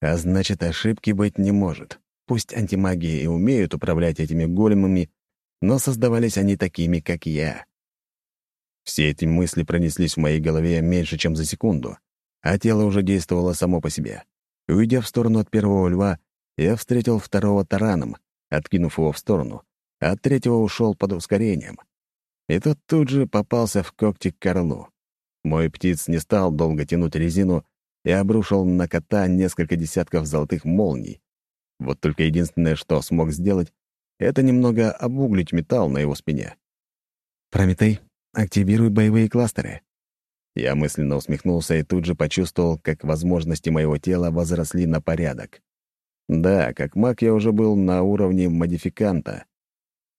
а значит, ошибки быть не может. Пусть антимагии и умеют управлять этими големами, но создавались они такими, как я. Все эти мысли пронеслись в моей голове меньше, чем за секунду, а тело уже действовало само по себе. Уйдя в сторону от первого льва, я встретил второго тараном, откинув его в сторону, а от третьего ушел под ускорением. И тот тут же попался в когти к корлу. Мой птиц не стал долго тянуть резину и обрушил на кота несколько десятков золотых молний. Вот только единственное, что смог сделать, это немного обуглить металл на его спине. «Прометей, активируй боевые кластеры». Я мысленно усмехнулся и тут же почувствовал, как возможности моего тела возросли на порядок. Да, как маг я уже был на уровне модификанта,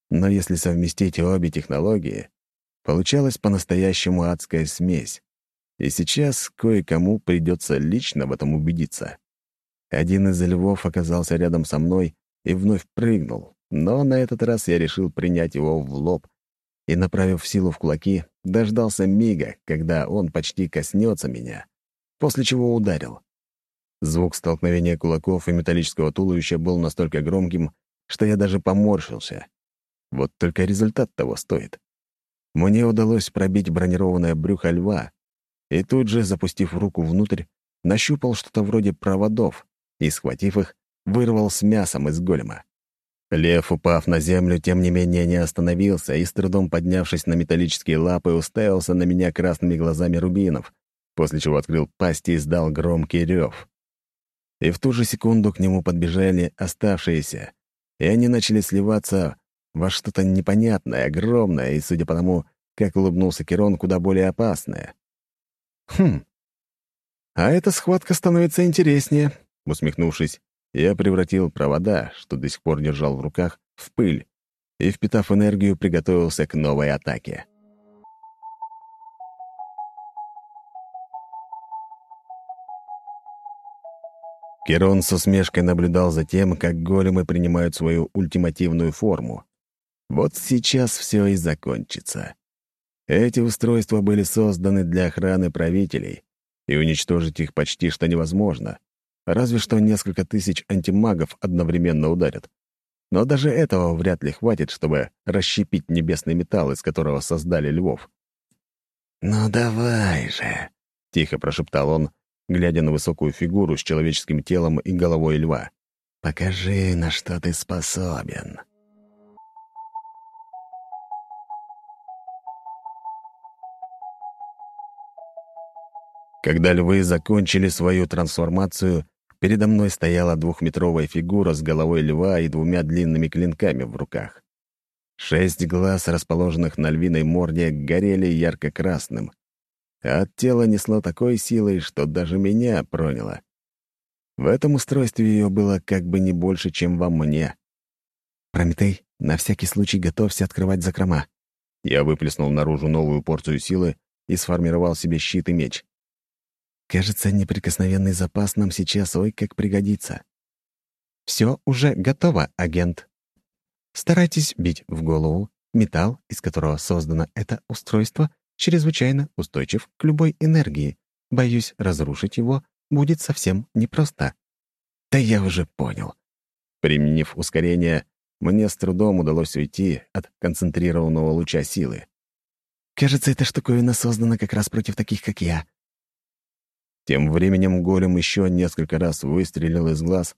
но если совместить обе технологии, получалась по-настоящему адская смесь. И сейчас кое-кому придется лично в этом убедиться. Один из львов оказался рядом со мной и вновь прыгнул, но на этот раз я решил принять его в лоб и, направив силу в кулаки, дождался мига, когда он почти коснется меня, после чего ударил. Звук столкновения кулаков и металлического туловища был настолько громким, что я даже поморщился. Вот только результат того стоит. Мне удалось пробить бронированное брюхо льва, и тут же, запустив руку внутрь, нащупал что-то вроде проводов и, схватив их, вырвал с мясом из голема. Лев, упав на землю, тем не менее не остановился и, с трудом поднявшись на металлические лапы, уставился на меня красными глазами рубинов, после чего открыл пасть и издал громкий рев. И в ту же секунду к нему подбежали оставшиеся, и они начали сливаться во что-то непонятное, огромное и, судя по тому, как улыбнулся Керон, куда более опасное. «Хм, а эта схватка становится интереснее», — усмехнувшись, я превратил провода, что до сих пор держал в руках, в пыль и, впитав энергию, приготовился к новой атаке. Керон с усмешкой наблюдал за тем, как големы принимают свою ультимативную форму. Вот сейчас все и закончится. Эти устройства были созданы для охраны правителей, и уничтожить их почти что невозможно. Разве что несколько тысяч антимагов одновременно ударят. Но даже этого вряд ли хватит, чтобы расщепить небесный металл, из которого создали львов. «Ну давай же!» — тихо прошептал он, глядя на высокую фигуру с человеческим телом и головой льва. «Покажи, на что ты способен». Когда львы закончили свою трансформацию, передо мной стояла двухметровая фигура с головой льва и двумя длинными клинками в руках. Шесть глаз, расположенных на львиной морде, горели ярко-красным, а от тела несло такой силой, что даже меня проняло. В этом устройстве ее было как бы не больше, чем во мне. «Прометей, на всякий случай готовься открывать закрома». Я выплеснул наружу новую порцию силы и сформировал себе щит и меч. Кажется, неприкосновенный запас нам сейчас ой как пригодится. Все уже готово, агент. Старайтесь бить в голову. Металл, из которого создано это устройство, чрезвычайно устойчив к любой энергии. Боюсь, разрушить его будет совсем непросто. Да я уже понял. Применив ускорение, мне с трудом удалось уйти от концентрированного луча силы. Кажется, эта штуковина создана как раз против таких, как я. Тем временем голем еще несколько раз выстрелил из глаз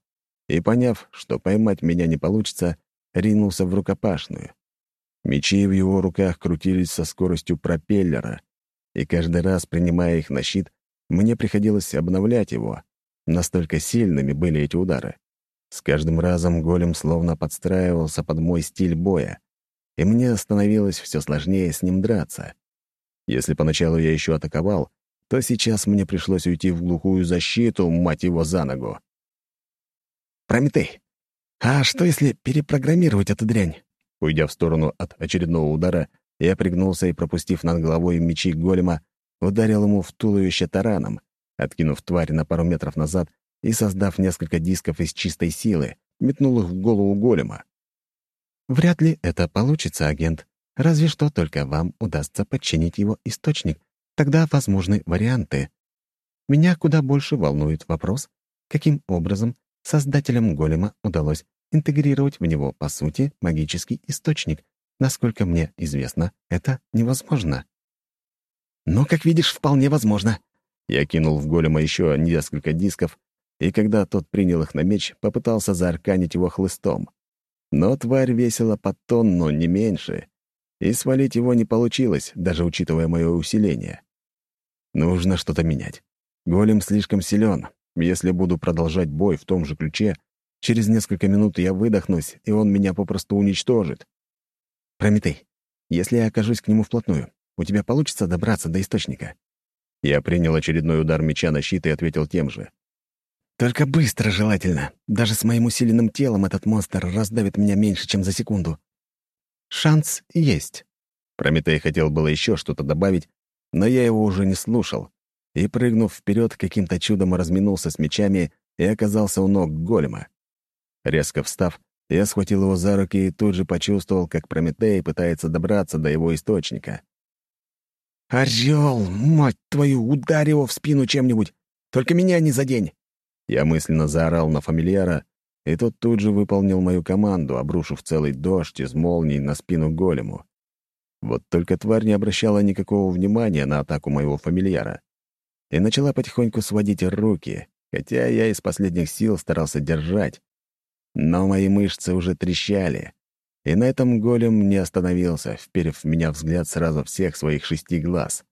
и, поняв, что поймать меня не получится, ринулся в рукопашную. Мечи в его руках крутились со скоростью пропеллера, и каждый раз, принимая их на щит, мне приходилось обновлять его. Настолько сильными были эти удары. С каждым разом голем словно подстраивался под мой стиль боя, и мне становилось все сложнее с ним драться. Если поначалу я еще атаковал, то сейчас мне пришлось уйти в глухую защиту, мать его, за ногу. «Прометей, а что если перепрограммировать эту дрянь?» Уйдя в сторону от очередного удара, я пригнулся и, пропустив над головой мечи голема, ударил ему в туловище тараном, откинув тварь на пару метров назад и, создав несколько дисков из чистой силы, метнул их в голову голема. «Вряд ли это получится, агент. Разве что только вам удастся подчинить его источник. Тогда возможны варианты. Меня куда больше волнует вопрос, каким образом создателям голема удалось интегрировать в него, по сути, магический источник. Насколько мне известно, это невозможно. Но, как видишь, вполне возможно. Я кинул в голема еще несколько дисков, и когда тот принял их на меч, попытался заарканить его хлыстом. Но тварь весила под тонну, не меньше, и свалить его не получилось, даже учитывая мое усиление. Нужно что-то менять. Голем слишком силен. Если буду продолжать бой в том же ключе, через несколько минут я выдохнусь, и он меня попросту уничтожит. Прометей, если я окажусь к нему вплотную, у тебя получится добраться до источника?» Я принял очередной удар меча на щит и ответил тем же. «Только быстро желательно. Даже с моим усиленным телом этот монстр раздавит меня меньше, чем за секунду». «Шанс есть». Прометей хотел было еще что-то добавить, но я его уже не слушал, и, прыгнув вперед, каким-то чудом разминулся с мечами и оказался у ног голема. Резко встав, я схватил его за руки и тут же почувствовал, как Прометей пытается добраться до его источника. «Орел, мать твою, ударь его в спину чем-нибудь! Только меня не задень!» Я мысленно заорал на фамильяра, и тот тут же выполнил мою команду, обрушив целый дождь из молний на спину голему. Вот только тварь не обращала никакого внимания на атаку моего фамильяра и начала потихоньку сводить руки, хотя я из последних сил старался держать. Но мои мышцы уже трещали, и на этом голем не остановился, вперев в меня взгляд сразу всех своих шести глаз.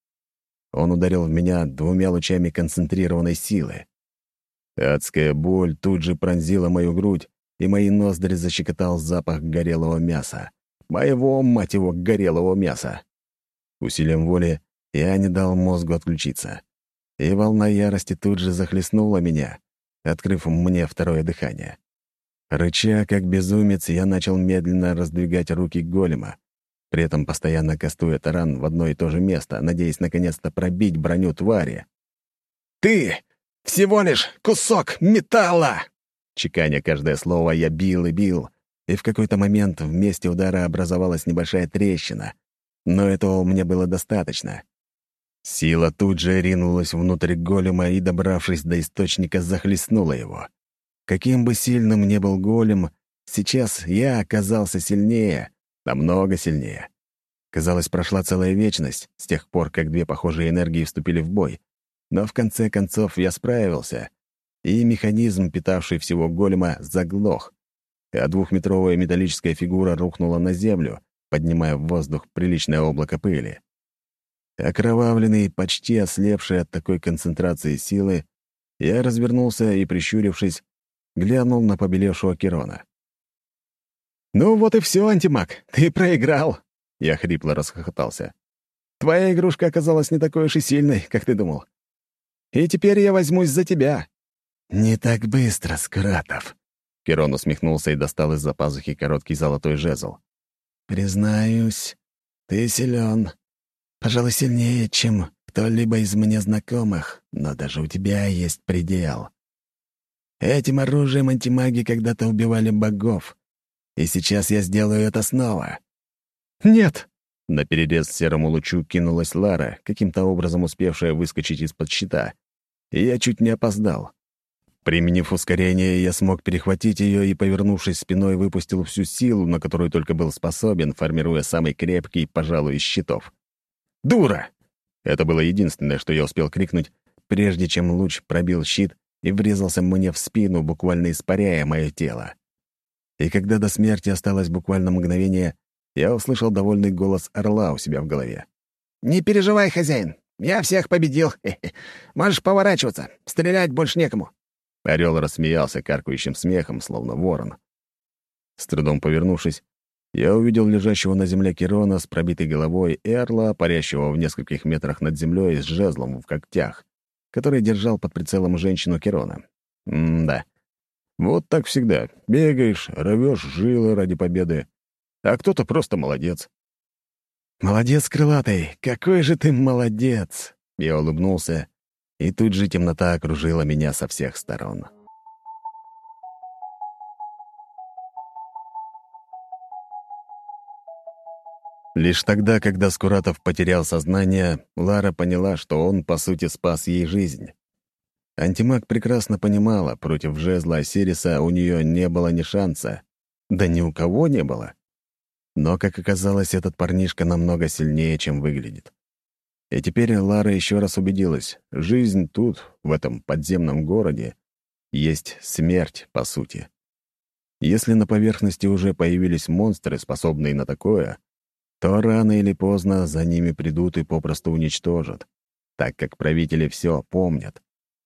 Он ударил в меня двумя лучами концентрированной силы. Адская боль тут же пронзила мою грудь, и мои ноздри защекотал запах горелого мяса. Моего, мать его, горелого мяса. Усилием воли я не дал мозгу отключиться. И волна ярости тут же захлестнула меня, открыв мне второе дыхание. Рыча, как безумец, я начал медленно раздвигать руки голема, при этом постоянно кастуя таран в одно и то же место, надеясь наконец-то пробить броню твари. «Ты всего лишь кусок металла!» Чеканя каждое слово, я бил и бил, и в какой-то момент в месте удара образовалась небольшая трещина, но этого мне было достаточно. Сила тут же ринулась внутрь голема и, добравшись до источника, захлестнула его. Каким бы сильным ни был голем, сейчас я оказался сильнее, намного сильнее. Казалось, прошла целая вечность с тех пор, как две похожие энергии вступили в бой. Но в конце концов я справился, и механизм, питавший всего голема, заглох, а двухметровая металлическая фигура рухнула на землю, поднимая в воздух приличное облако пыли. Окровавленный, почти ослепший от такой концентрации силы, я развернулся и, прищурившись, глянул на побелевшего Кирона. «Ну вот и все, антимаг, ты проиграл!» Я хрипло расхохотался. «Твоя игрушка оказалась не такой уж и сильной, как ты думал. И теперь я возьмусь за тебя». «Не так быстро, Скратов!» Кирон усмехнулся и достал из-за пазухи короткий золотой жезл. «Признаюсь, ты силен. Пожалуй, сильнее, чем кто-либо из мне знакомых, но даже у тебя есть предел. Этим оружием антимаги когда-то убивали богов. И сейчас я сделаю это снова». «Нет!» На перерез серому лучу кинулась Лара, каким-то образом успевшая выскочить из-под щита. Я чуть не опоздал. Применив ускорение, я смог перехватить ее и, повернувшись спиной, выпустил всю силу, на которую только был способен, формируя самый крепкий, пожалуй, из щитов. «Дура!» Это было единственное, что я успел крикнуть, прежде чем луч пробил щит и врезался мне в спину, буквально испаряя мое тело. И когда до смерти осталось буквально мгновение, я услышал довольный голос орла у себя в голове. «Не переживай, хозяин, я всех победил. Можешь поворачиваться, стрелять больше некому». Орел рассмеялся каркающим смехом, словно ворон. С трудом повернувшись, я увидел лежащего на земле Кирона с пробитой головой и орла, парящего в нескольких метрах над землей с жезлом в когтях, который держал под прицелом женщину Кирона. М-да. Вот так всегда. Бегаешь, рвешь жилы ради победы, а кто-то просто молодец. «Молодец, крылатый! Какой же ты молодец!» Я улыбнулся и тут же темнота окружила меня со всех сторон. Лишь тогда, когда Скуратов потерял сознание, Лара поняла, что он, по сути, спас ей жизнь. Антимаг прекрасно понимала, против жезла Осириса у нее не было ни шанса. Да ни у кого не было. Но, как оказалось, этот парнишка намного сильнее, чем выглядит. И теперь Лара еще раз убедилась, жизнь тут, в этом подземном городе, есть смерть, по сути. Если на поверхности уже появились монстры, способные на такое, то рано или поздно за ними придут и попросту уничтожат, так как правители все помнят,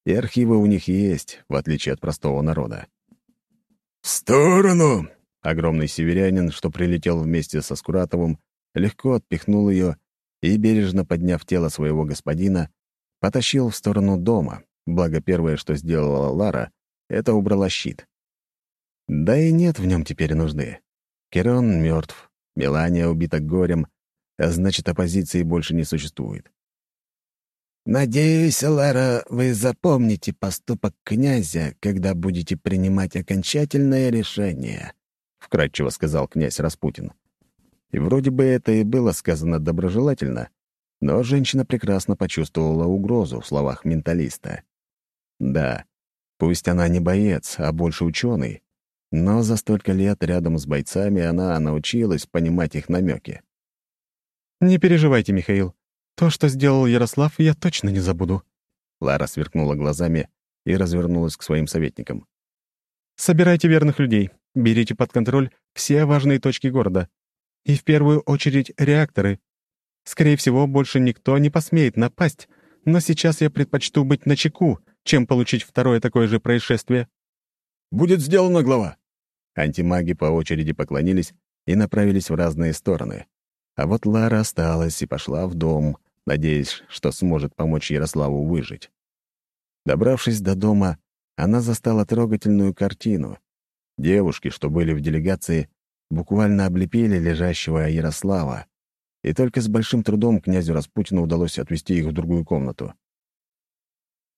и архивы у них есть, в отличие от простого народа. «В сторону!» Огромный северянин, что прилетел вместе со Скуратовым, легко отпихнул ее и, бережно подняв тело своего господина, потащил в сторону дома, благо первое, что сделала Лара, это убрала щит. Да и нет в нем теперь нужды. Керон мертв, Мелания убита горем, а значит, оппозиции больше не существует. «Надеюсь, Лара, вы запомните поступок князя, когда будете принимать окончательное решение», — вкратчиво сказал князь Распутин. И вроде бы это и было сказано доброжелательно, но женщина прекрасно почувствовала угрозу в словах менталиста. Да, пусть она не боец, а больше ученый, но за столько лет рядом с бойцами она научилась понимать их намеки. «Не переживайте, Михаил. То, что сделал Ярослав, я точно не забуду». Лара сверкнула глазами и развернулась к своим советникам. «Собирайте верных людей, берите под контроль все важные точки города. И в первую очередь реакторы. Скорее всего, больше никто не посмеет напасть, но сейчас я предпочту быть начеку, чем получить второе такое же происшествие». «Будет сделано, глава!» Антимаги по очереди поклонились и направились в разные стороны. А вот Лара осталась и пошла в дом, надеясь, что сможет помочь Ярославу выжить. Добравшись до дома, она застала трогательную картину. Девушки, что были в делегации, буквально облепили лежащего Ярослава, и только с большим трудом князю Распутину удалось отвести их в другую комнату.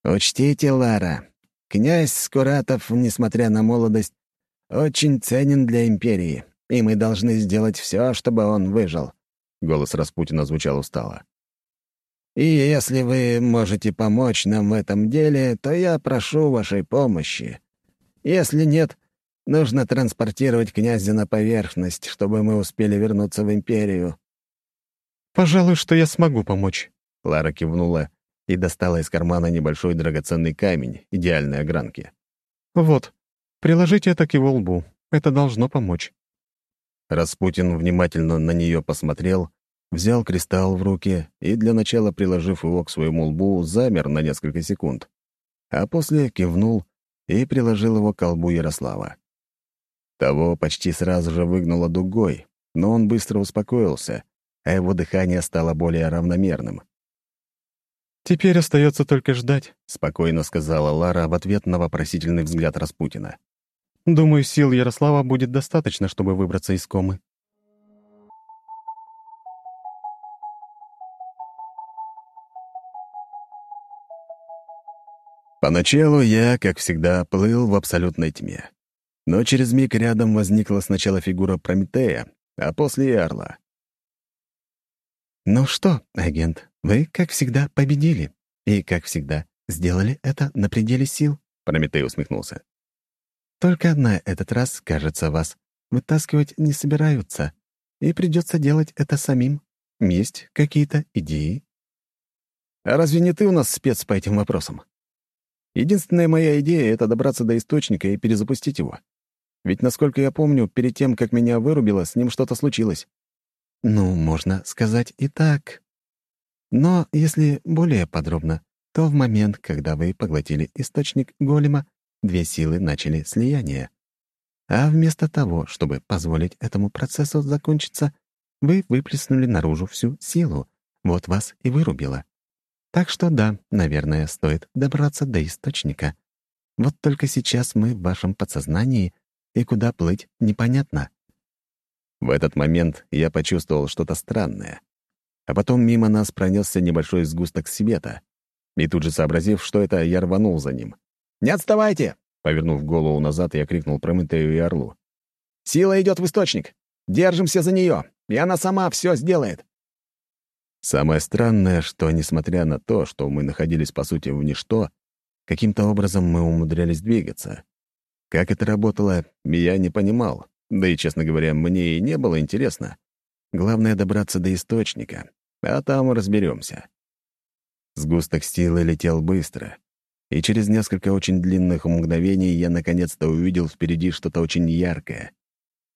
«Учтите, Лара, князь Скуратов, несмотря на молодость, очень ценен для империи, и мы должны сделать все, чтобы он выжил», — голос Распутина звучал устало. «И если вы можете помочь нам в этом деле, то я прошу вашей помощи. Если нет, Нужно транспортировать князя на поверхность, чтобы мы успели вернуться в Империю». «Пожалуй, что я смогу помочь», — Лара кивнула и достала из кармана небольшой драгоценный камень идеальной огранки. «Вот, приложите это к его лбу. Это должно помочь». Распутин внимательно на нее посмотрел, взял кристалл в руки и, для начала приложив его к своему лбу, замер на несколько секунд, а после кивнул и приложил его к колбу Ярослава. Того почти сразу же выгнуло дугой, но он быстро успокоился, а его дыхание стало более равномерным. «Теперь остается только ждать», — спокойно сказала Лара в ответ на вопросительный взгляд Распутина. «Думаю, сил Ярослава будет достаточно, чтобы выбраться из комы». Поначалу я, как всегда, плыл в абсолютной тьме. Но через миг рядом возникла сначала фигура Прометея, а после и Орла. «Ну что, агент, вы, как всегда, победили. И, как всегда, сделали это на пределе сил», — Прометей усмехнулся. «Только на этот раз, кажется, вас вытаскивать не собираются, и придется делать это самим. Есть какие-то идеи?» «А разве не ты у нас спец по этим вопросам? Единственная моя идея — это добраться до источника и перезапустить его. Ведь, насколько я помню, перед тем, как меня вырубило, с ним что-то случилось». «Ну, можно сказать и так. Но если более подробно, то в момент, когда вы поглотили источник голема, две силы начали слияние. А вместо того, чтобы позволить этому процессу закончиться, вы выплеснули наружу всю силу. Вот вас и вырубило. Так что да, наверное, стоит добраться до источника. Вот только сейчас мы в вашем подсознании, и куда плыть непонятно. В этот момент я почувствовал что-то странное. А потом мимо нас пронесся небольшой сгусток света. И тут же сообразив, что это, я рванул за ним. «Не отставайте!» Повернув голову назад, я крикнул Прометею и Орлу. «Сила идет в источник! Держимся за нее, и она сама все сделает!» Самое странное, что, несмотря на то, что мы находились, по сути, в ничто, каким-то образом мы умудрялись двигаться. Как это работало, я не понимал, да и, честно говоря, мне и не было интересно. Главное — добраться до источника, а там разберемся. Сгусток силы летел быстро, и через несколько очень длинных мгновений я наконец-то увидел впереди что-то очень яркое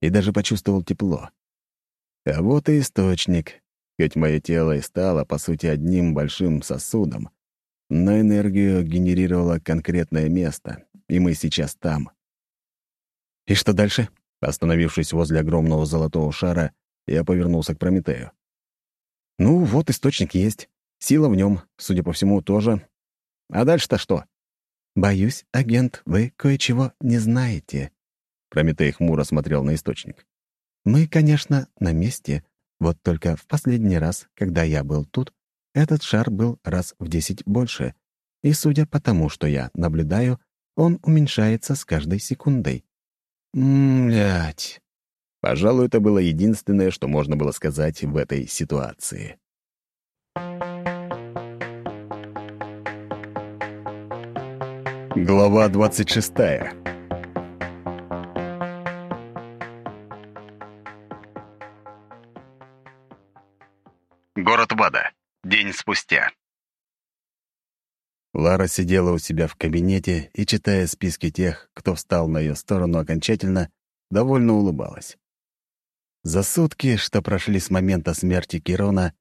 и даже почувствовал тепло. А вот и источник, хоть мое тело и стало, по сути, одним большим сосудом, но энергию генерировало конкретное место, и мы сейчас там. И что дальше? Остановившись возле огромного золотого шара, я повернулся к Прометею. «Ну, вот источник есть. Сила в нем, судя по всему, тоже. А дальше-то что?» «Боюсь, агент, вы кое-чего не знаете». Прометей хмуро смотрел на источник. «Мы, конечно, на месте, вот только в последний раз, когда я был тут, этот шар был раз в десять больше, и, судя по тому, что я наблюдаю, он уменьшается с каждой секундой. Млять. Пожалуй, это было единственное, что можно было сказать в этой ситуации. Глава 26 Город Бада. День спустя. Лара сидела у себя в кабинете и, читая списки тех, кто встал на ее сторону окончательно, довольно улыбалась. За сутки, что прошли с момента смерти Кирона,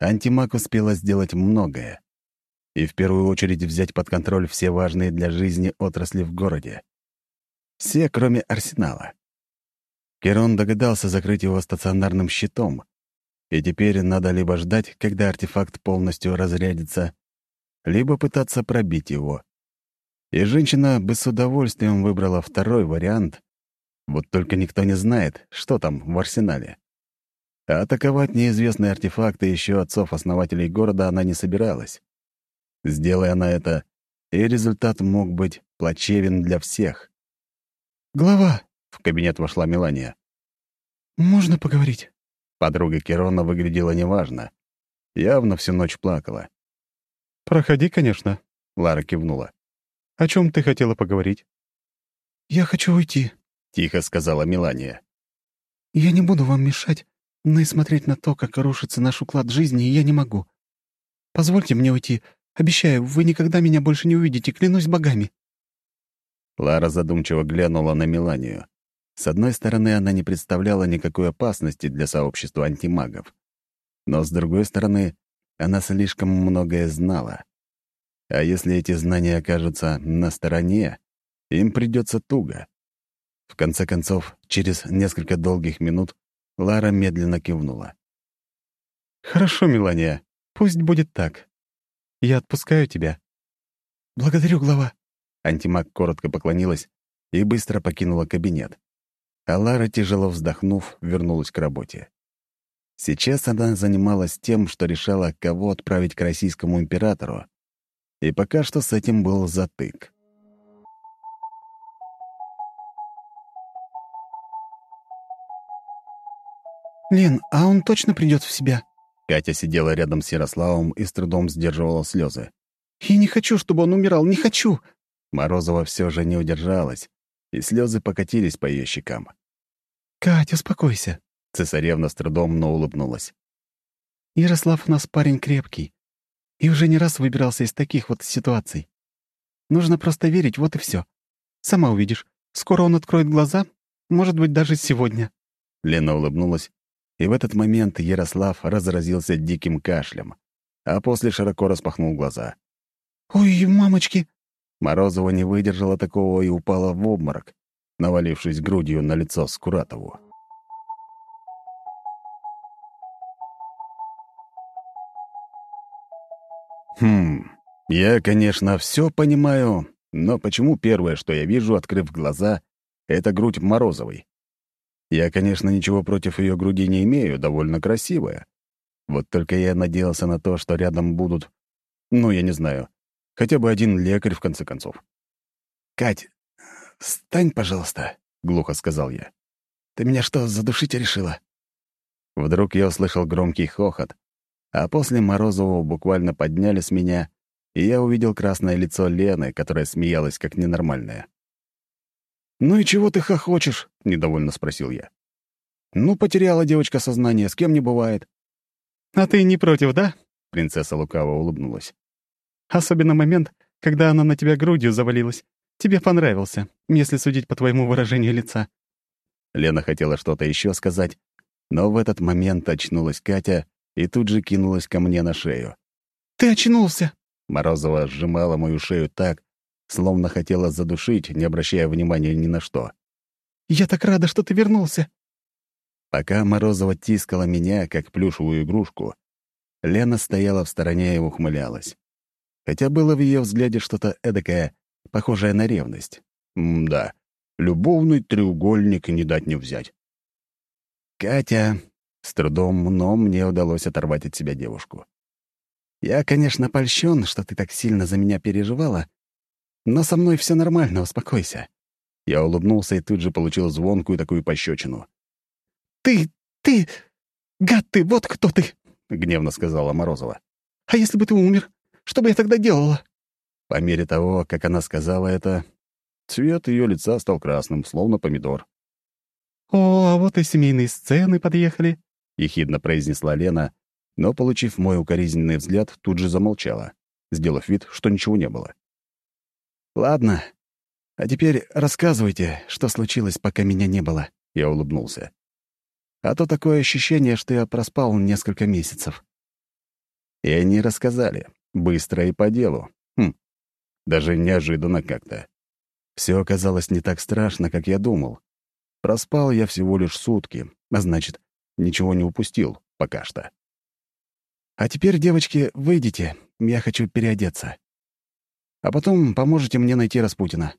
антимаг успела сделать многое. И в первую очередь взять под контроль все важные для жизни отрасли в городе. Все, кроме арсенала. Керон догадался закрыть его стационарным щитом, и теперь надо либо ждать, когда артефакт полностью разрядится, либо пытаться пробить его. И женщина бы с удовольствием выбрала второй вариант, вот только никто не знает, что там в арсенале. А атаковать неизвестные артефакты еще отцов-основателей города она не собиралась. Сделая она это, и результат мог быть плачевен для всех. «Глава!» — в кабинет вошла Мелания. «Можно поговорить?» Подруга Керона выглядела неважно. Явно всю ночь плакала. «Проходи, конечно», — Лара кивнула. «О чем ты хотела поговорить?» «Я хочу уйти», — тихо сказала Мелания. «Я не буду вам мешать, но и смотреть на то, как рушится наш уклад жизни, я не могу. Позвольте мне уйти. Обещаю, вы никогда меня больше не увидите, клянусь богами». Лара задумчиво глянула на Меланию. С одной стороны, она не представляла никакой опасности для сообщества антимагов. Но с другой стороны, она слишком многое знала. А если эти знания окажутся на стороне, им придется туго. В конце концов, через несколько долгих минут Лара медленно кивнула. «Хорошо, Мелания, пусть будет так. Я отпускаю тебя». «Благодарю, глава». Антимаг коротко поклонилась и быстро покинула кабинет. А Лара, тяжело вздохнув, вернулась к работе. Сейчас она занималась тем, что решала, кого отправить к российскому императору. И пока что с этим был затык. «Лен, а он точно придет в себя?» Катя сидела рядом с Ярославом и с трудом сдерживала слезы. «Я не хочу, чтобы он умирал, не хочу!» Морозова все же не удержалась, и слезы покатились по ее щекам. «Катя, успокойся», Цесаревна с трудом, но улыбнулась. «Ярослав у нас парень крепкий и уже не раз выбирался из таких вот ситуаций. Нужно просто верить, вот и все. Сама увидишь, скоро он откроет глаза, может быть, даже сегодня». Лена улыбнулась, и в этот момент Ярослав разразился диким кашлем, а после широко распахнул глаза. «Ой, мамочки!» Морозова не выдержала такого и упала в обморок, навалившись грудью на лицо Скуратову. Хм, я, конечно, все понимаю, но почему первое, что я вижу, открыв глаза, это грудь Морозовой? Я, конечно, ничего против ее груди не имею, довольно красивая. Вот только я надеялся на то, что рядом будут, ну, я не знаю, хотя бы один лекарь, в конце концов. «Кать, стань, пожалуйста», — глухо сказал я. «Ты меня что, задушить решила?» Вдруг я услышал громкий хохот, а после Морозову буквально подняли с меня, и я увидел красное лицо Лены, которая смеялась как ненормальная. «Ну и чего ты хохочешь?» — недовольно спросил я. «Ну, потеряла девочка сознание, с кем не бывает». «А ты не против, да?» — принцесса лукаво улыбнулась. «Особенно момент, когда она на тебя грудью завалилась. Тебе понравился, если судить по твоему выражению лица». Лена хотела что-то еще сказать, но в этот момент очнулась Катя и тут же кинулась ко мне на шею. «Ты очнулся!» Морозова сжимала мою шею так, словно хотела задушить, не обращая внимания ни на что. «Я так рада, что ты вернулся!» Пока Морозова тискала меня, как плюшевую игрушку, Лена стояла в стороне и ухмылялась. Хотя было в ее взгляде что-то эдакое, похожее на ревность. М-да, любовный треугольник не дать не взять. «Катя, с трудом, но мне удалось оторвать от себя девушку. «Я, конечно, польщен, что ты так сильно за меня переживала, но со мной все нормально, успокойся». Я улыбнулся и тут же получил звонкую такую пощечину. «Ты... ты... гад ты, вот кто ты!» — гневно сказала Морозова. «А если бы ты умер, что бы я тогда делала?» По мере того, как она сказала это, цвет ее лица стал красным, словно помидор. «О, а вот и семейные сцены подъехали», — ехидно произнесла Лена, но, получив мой укоризненный взгляд, тут же замолчала, сделав вид, что ничего не было. «Ладно, а теперь рассказывайте, что случилось, пока меня не было», — я улыбнулся. «А то такое ощущение, что я проспал несколько месяцев». И они рассказали, быстро и по делу. Хм, даже неожиданно как-то. Все оказалось не так страшно, как я думал. Проспал я всего лишь сутки, а значит, Ничего не упустил пока что. А теперь, девочки, выйдите, я хочу переодеться. А потом поможете мне найти Распутина.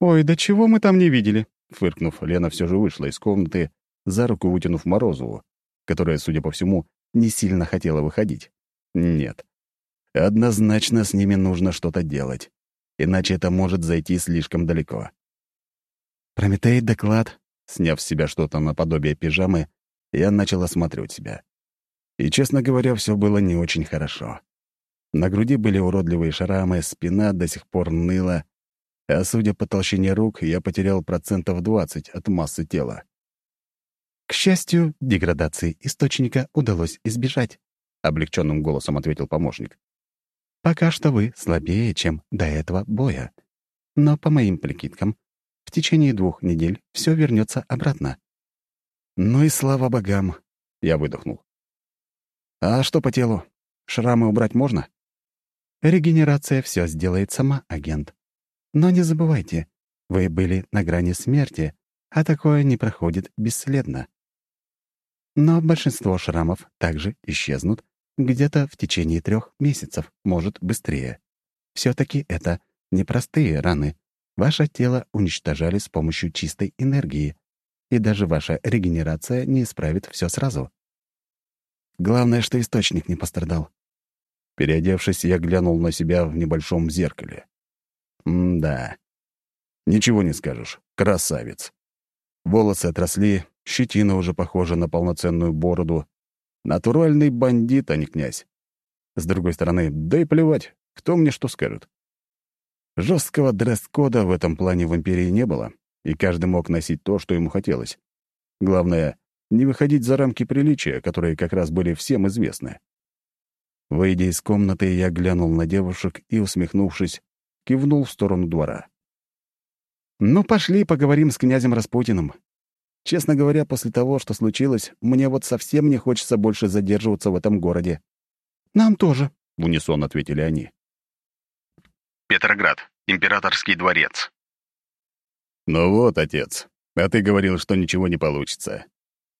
«Ой, да чего мы там не видели?» Фыркнув, Лена все же вышла из комнаты, за руку вытянув Морозову, которая, судя по всему, не сильно хотела выходить. Нет. Однозначно с ними нужно что-то делать, иначе это может зайти слишком далеко. Прометей доклад, сняв с себя что-то наподобие пижамы, я начал осматривать себя. И, честно говоря, все было не очень хорошо. На груди были уродливые шрамы, спина до сих пор ныла, а судя по толщине рук, я потерял процентов 20 от массы тела. «К счастью, деградации источника удалось избежать», — облегченным голосом ответил помощник. «Пока что вы слабее, чем до этого боя. Но, по моим прикидкам, в течение двух недель все вернется обратно. «Ну и слава богам!» — я выдохнул. «А что по телу? Шрамы убрать можно?» «Регенерация все сделает сама, агент. Но не забывайте, вы были на грани смерти, а такое не проходит бесследно. Но большинство шрамов также исчезнут где-то в течение трех месяцев, может, быстрее. все таки это непростые раны. Ваше тело уничтожали с помощью чистой энергии, и даже ваша регенерация не исправит все сразу. Главное, что источник не пострадал. Переодевшись, я глянул на себя в небольшом зеркале. М-да. Ничего не скажешь. Красавец. Волосы отросли, Щетина уже похожа на полноценную бороду. Натуральный бандит, а не князь. С другой стороны, да и плевать, кто мне что скажет. Жесткого дресс-кода в этом плане в Империи не было, и каждый мог носить то, что ему хотелось. Главное — не выходить за рамки приличия, которые как раз были всем известны. Выйдя из комнаты, я глянул на девушек и, усмехнувшись, кивнул в сторону двора. «Ну, пошли поговорим с князем Распутиным. Честно говоря, после того, что случилось, мне вот совсем не хочется больше задерживаться в этом городе». «Нам тоже», — в унисон ответили они. Петроград. Императорский дворец. «Ну вот, отец, а ты говорил, что ничего не получится».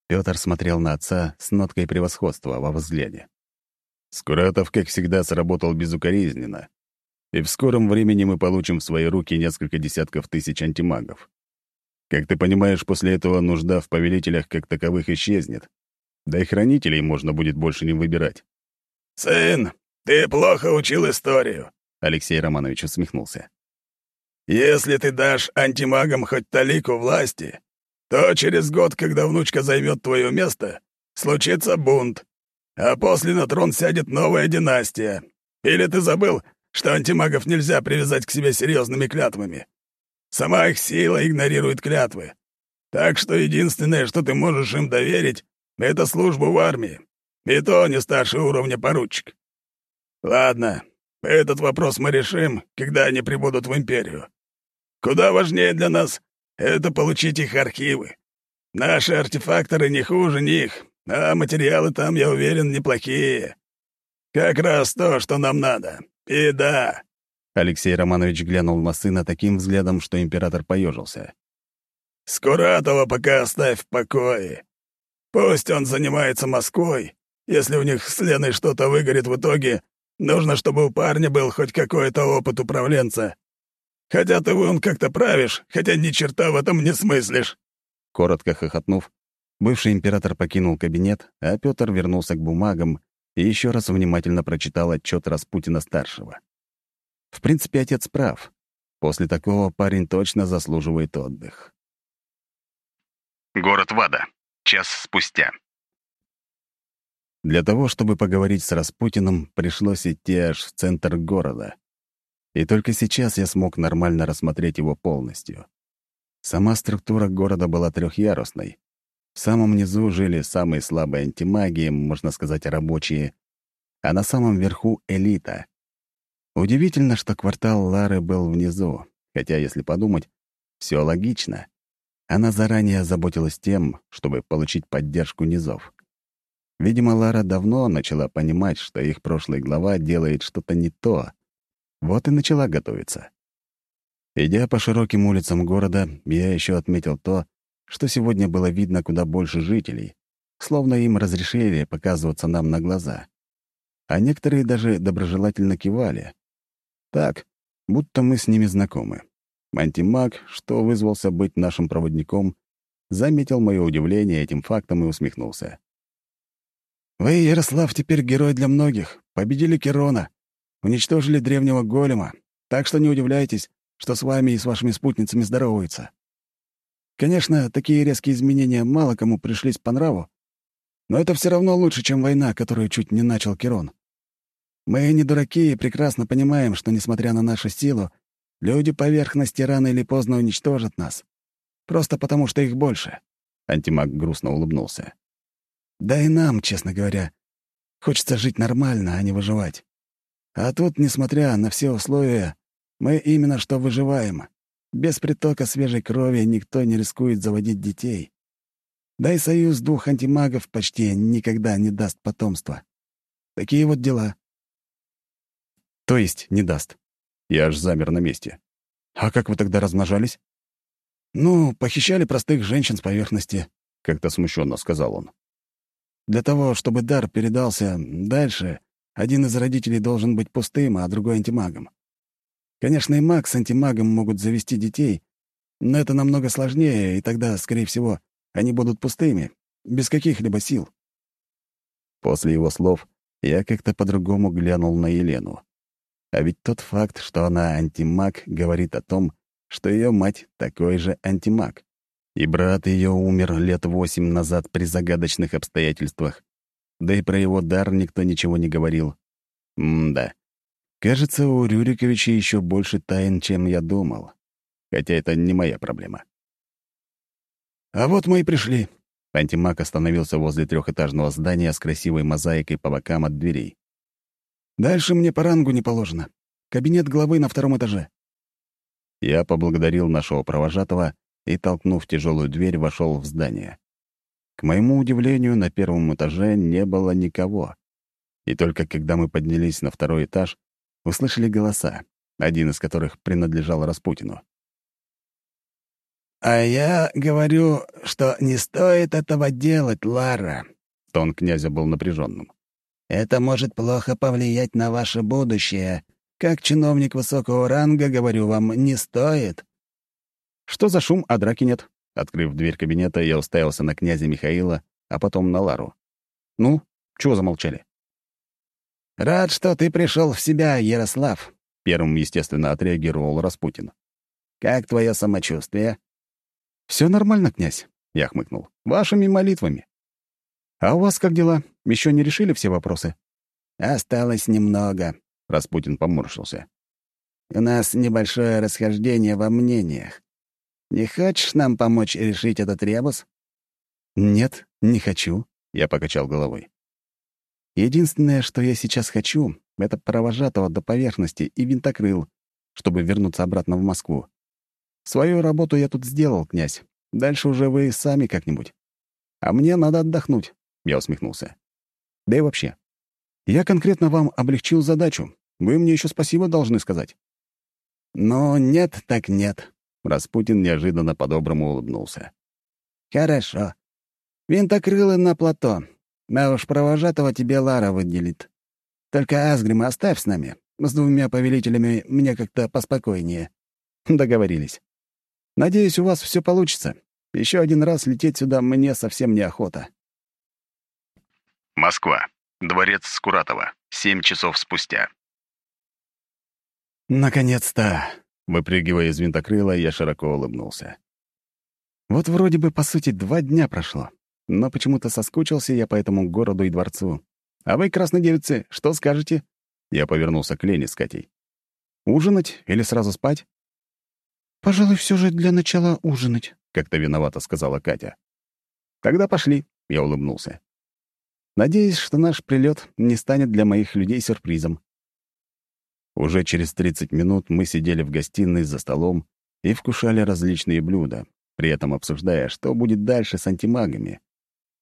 Пётр смотрел на отца с ноткой превосходства во взгляде. Скуратов, как всегда, сработал безукоризненно, и в скором времени мы получим в свои руки несколько десятков тысяч антимагов. Как ты понимаешь, после этого нужда в повелителях как таковых исчезнет, да и хранителей можно будет больше не выбирать. «Сын, ты плохо учил историю», — Алексей Романович усмехнулся. «Если ты дашь антимагам хоть талику власти, то через год, когда внучка займет твое место, случится бунт, а после на трон сядет новая династия. Или ты забыл, что антимагов нельзя привязать к себе серьезными клятвами? Сама их сила игнорирует клятвы. Так что единственное, что ты можешь им доверить, — это службу в армии. И то не старше уровня поручик. Ладно, этот вопрос мы решим, когда они прибудут в Империю. Куда важнее для нас — это получить их архивы. Наши артефакторы не хуже них, а материалы там, я уверен, неплохие. Как раз то, что нам надо. И да...» Алексей Романович глянул на сына таким взглядом, что император поежился. «Скуратова пока оставь в покое. Пусть он занимается Москвой. Если у них с Леной что-то выгорит в итоге, нужно, чтобы у парня был хоть какой-то опыт управленца. Хотя ты вон как-то правишь, хотя ни черта в этом не смыслишь». Коротко хохотнув, Бывший император покинул кабинет, а Петр вернулся к бумагам и еще раз внимательно прочитал отчет Распутина-старшего. В принципе, отец прав. После такого парень точно заслуживает отдых. Город Вада. Час спустя. Для того, чтобы поговорить с Распутиным, пришлось идти аж в центр города. И только сейчас я смог нормально рассмотреть его полностью. Сама структура города была трехъярусной, в самом низу жили самые слабые антимаги, можно сказать, рабочие, а на самом верху — элита. Удивительно, что квартал Лары был внизу, хотя, если подумать, все логично. Она заранее заботилась тем, чтобы получить поддержку низов. Видимо, Лара давно начала понимать, что их прошлый глава делает что-то не то. Вот и начала готовиться. Идя по широким улицам города, я еще отметил то, что сегодня было видно куда больше жителей, словно им разрешили показываться нам на глаза. А некоторые даже доброжелательно кивали. Так, будто мы с ними знакомы. Антимаг, что вызвался быть нашим проводником, заметил мое удивление этим фактом и усмехнулся. «Вы, Ярослав, теперь герой для многих. Победили Керона. Уничтожили древнего голема. Так что не удивляйтесь, что с вами и с вашими спутницами здороваются. Конечно, такие резкие изменения мало кому пришлись по нраву, но это все равно лучше, чем война, которую чуть не начал Керон. Мы не дураки и прекрасно понимаем, что, несмотря на нашу силу, люди поверхности рано или поздно уничтожат нас. Просто потому, что их больше. Антимаг грустно улыбнулся. Да и нам, честно говоря, хочется жить нормально, а не выживать. А тут, несмотря на все условия, мы именно что выживаем. Без притока свежей крови никто не рискует заводить детей. Да и союз двух антимагов почти никогда не даст потомства. Такие вот дела. То есть не даст. Я аж замер на месте. А как вы тогда размножались? Ну, похищали простых женщин с поверхности, как-то смущенно сказал он. Для того, чтобы дар передался дальше, один из родителей должен быть пустым, а другой антимагом. Конечно, и маг с антимагом могут завести детей, но это намного сложнее, и тогда, скорее всего, они будут пустыми, без каких-либо сил. После его слов я как-то по-другому глянул на Елену. А ведь тот факт, что она антимаг, говорит о том, что ее мать такой же антимаг. И брат ее умер лет восемь назад при загадочных обстоятельствах. Да и про его дар никто ничего не говорил. М-да. Кажется, у Рюриковича еще больше тайн, чем я думал. Хотя это не моя проблема. «А вот мы и пришли». Антимаг остановился возле трехэтажного здания с красивой мозаикой по бокам от дверей. «Дальше мне по рангу не положено. Кабинет главы на втором этаже». Я поблагодарил нашего провожатого и, толкнув тяжелую дверь, вошел в здание. К моему удивлению, на первом этаже не было никого. И только когда мы поднялись на второй этаж, услышали голоса, один из которых принадлежал Распутину. «А я говорю, что не стоит этого делать, Лара», — тон князя был напряженным. «Это может плохо повлиять на ваше будущее. Как чиновник высокого ранга, говорю вам, не стоит». «Что за шум, а драки нет?» Открыв дверь кабинета, я уставился на князя Михаила, а потом на Лару. «Ну, чего замолчали?» «Рад, что ты пришел в себя, Ярослав», — первым, естественно, отреагировал Распутин. «Как твое самочувствие?» Все нормально, князь», — я хмыкнул. «Вашими молитвами». «А у вас как дела? Еще не решили все вопросы?» «Осталось немного», — Распутин поморщился. «У нас небольшое расхождение во мнениях. Не хочешь нам помочь решить этот ребус?» «Нет, не хочу», — я покачал головой. «Единственное, что я сейчас хочу, — это провожатого до поверхности и винтокрыл, чтобы вернуться обратно в Москву. Свою работу я тут сделал, князь. Дальше уже вы сами как-нибудь. А мне надо отдохнуть, — я усмехнулся. Да и вообще, я конкретно вам облегчил задачу. Вы мне еще спасибо должны сказать. Но нет так нет. Распутин неожиданно по-доброму улыбнулся. Хорошо. Винтокрылы на плато. А уж провожатого тебе Лара выделит. Только Асгрима оставь с нами. С двумя повелителями мне как-то поспокойнее. Договорились. Надеюсь, у вас все получится. Еще один раз лететь сюда мне совсем неохота. Москва. Дворец Скуратова. Семь часов спустя. Наконец-то! Выпрыгивая из винтокрыла, я широко улыбнулся. Вот вроде бы, по сути, два дня прошло, но почему-то соскучился я по этому городу и дворцу. А вы, красные девицы, что скажете? Я повернулся к Лене с Катей. Ужинать или сразу спать? «Пожалуй, все же для начала ужинать», — как-то виновато сказала Катя. «Тогда пошли», — я улыбнулся. «Надеюсь, что наш прилет не станет для моих людей сюрпризом». Уже через 30 минут мы сидели в гостиной за столом и вкушали различные блюда, при этом обсуждая, что будет дальше с антимагами.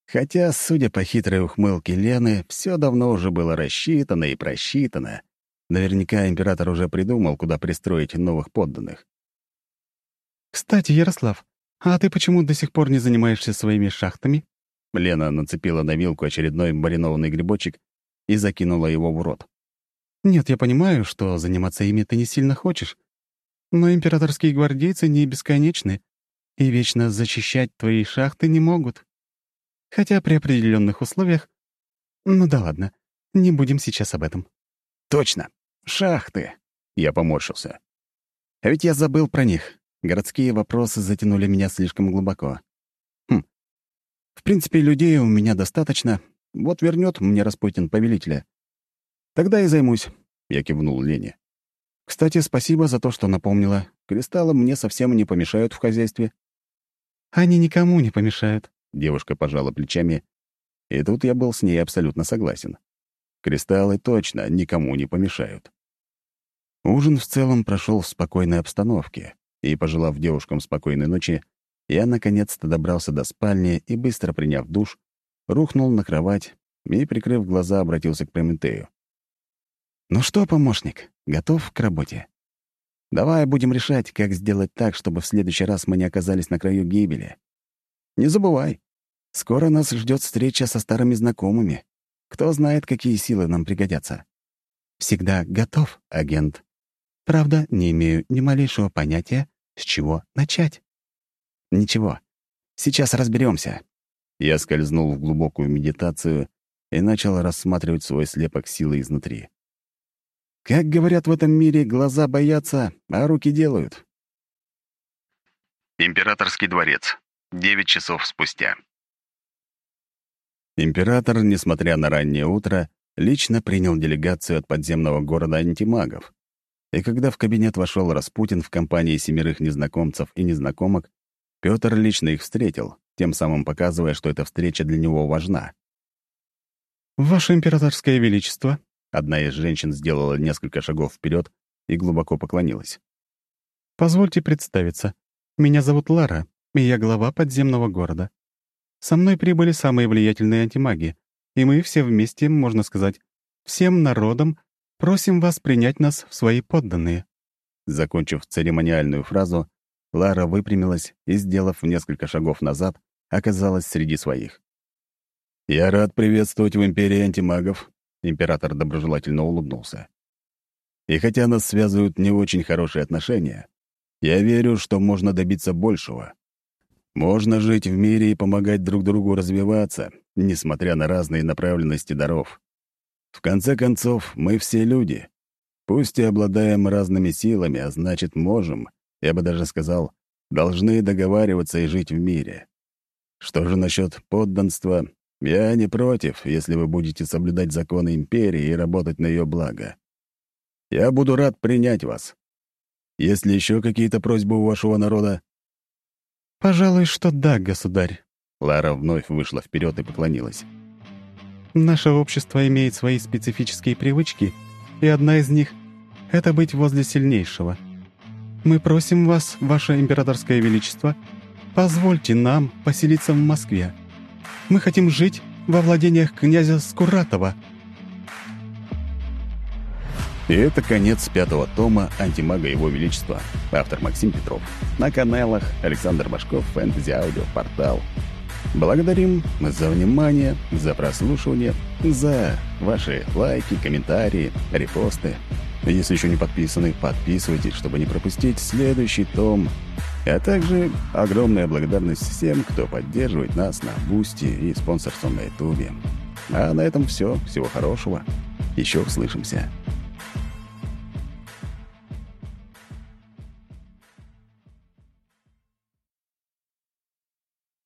Хотя, судя по хитрой ухмылке Лены, все давно уже было рассчитано и просчитано. Наверняка император уже придумал, куда пристроить новых подданных. «Кстати, Ярослав, а ты почему до сих пор не занимаешься своими шахтами?» Лена нацепила на вилку очередной маринованный грибочек и закинула его в рот. «Нет, я понимаю, что заниматься ими ты не сильно хочешь, но императорские гвардейцы не бесконечны и вечно защищать твои шахты не могут. Хотя при определенных условиях... Ну да ладно, не будем сейчас об этом». «Точно! Шахты!» — я поморщился. «А ведь я забыл про них. Городские вопросы затянули меня слишком глубоко. Хм. В принципе, людей у меня достаточно. Вот вернет мне Распутин повелителя. Тогда и займусь. Я кивнул Лене. Кстати, спасибо за то, что напомнила. Кристаллы мне совсем не помешают в хозяйстве. Они никому не помешают. Девушка пожала плечами, и тут я был с ней абсолютно согласен. Кристаллы точно никому не помешают. Ужин в целом прошел в спокойной обстановке и, пожелав девушкам спокойной ночи, я наконец-то добрался до спальни и, быстро приняв душ, рухнул на кровать и, прикрыв глаза, обратился к Прометею. «Ну что, помощник, готов к работе? Давай будем решать, как сделать так, чтобы в следующий раз мы не оказались на краю гибели. Не забывай, скоро нас ждет встреча со старыми знакомыми. Кто знает, какие силы нам пригодятся. Всегда готов, агент. Правда, не имею ни малейшего понятия, с чего начать? Ничего. Сейчас разберемся. Я скользнул в глубокую медитацию и начал рассматривать свой слепок силы изнутри. Как говорят в этом мире, глаза боятся, а руки делают. Императорский дворец. 9 часов спустя. Император, несмотря на раннее утро, лично принял делегацию от подземного города антимагов. И когда в кабинет вошел Распутин в компании семерых незнакомцев и незнакомок, Петр лично их встретил, тем самым показывая, что эта встреча для него важна. «Ваше императорское величество», — одна из женщин сделала несколько шагов вперед и глубоко поклонилась. «Позвольте представиться. Меня зовут Лара, и я глава подземного города. Со мной прибыли самые влиятельные антимаги, и мы все вместе, можно сказать, всем народом просим вас принять нас в свои подданные». Закончив церемониальную фразу, Лара выпрямилась и, сделав несколько шагов назад, оказалась среди своих. «Я рад приветствовать в Империи антимагов», — император доброжелательно улыбнулся. «И хотя нас связывают не очень хорошие отношения, я верю, что можно добиться большего. Можно жить в мире и помогать друг другу развиваться, несмотря на разные направленности даров. В конце концов, мы все люди. Пусть и обладаем разными силами, а значит, можем, я бы даже сказал, должны договариваться и жить в мире. Что же насчет подданства, я не против, если вы будете соблюдать законы империи и работать на ее благо. Я буду рад принять вас. Есть ли еще какие-то просьбы у вашего народа? Пожалуй, что да, государь. Лара вновь вышла вперед и поклонилась. Наше общество имеет свои специфические привычки, и одна из них — это быть возле сильнейшего. Мы просим вас, ваше императорское величество, позвольте нам поселиться в Москве. Мы хотим жить во владениях князя Скуратова». И это конец пятого тома «Антимага Его Величества». Автор Максим Петров. На каналах Александр Башков, Фэнтези Аудио, Портал. Благодарим за внимание, за прослушивание, за ваши лайки, комментарии, репосты. Если еще не подписаны, подписывайтесь, чтобы не пропустить следующий том а также огромная благодарность всем, кто поддерживает нас на Бусти и спонсорством на Ютубе. А на этом все. Всего хорошего. Еще услышимся.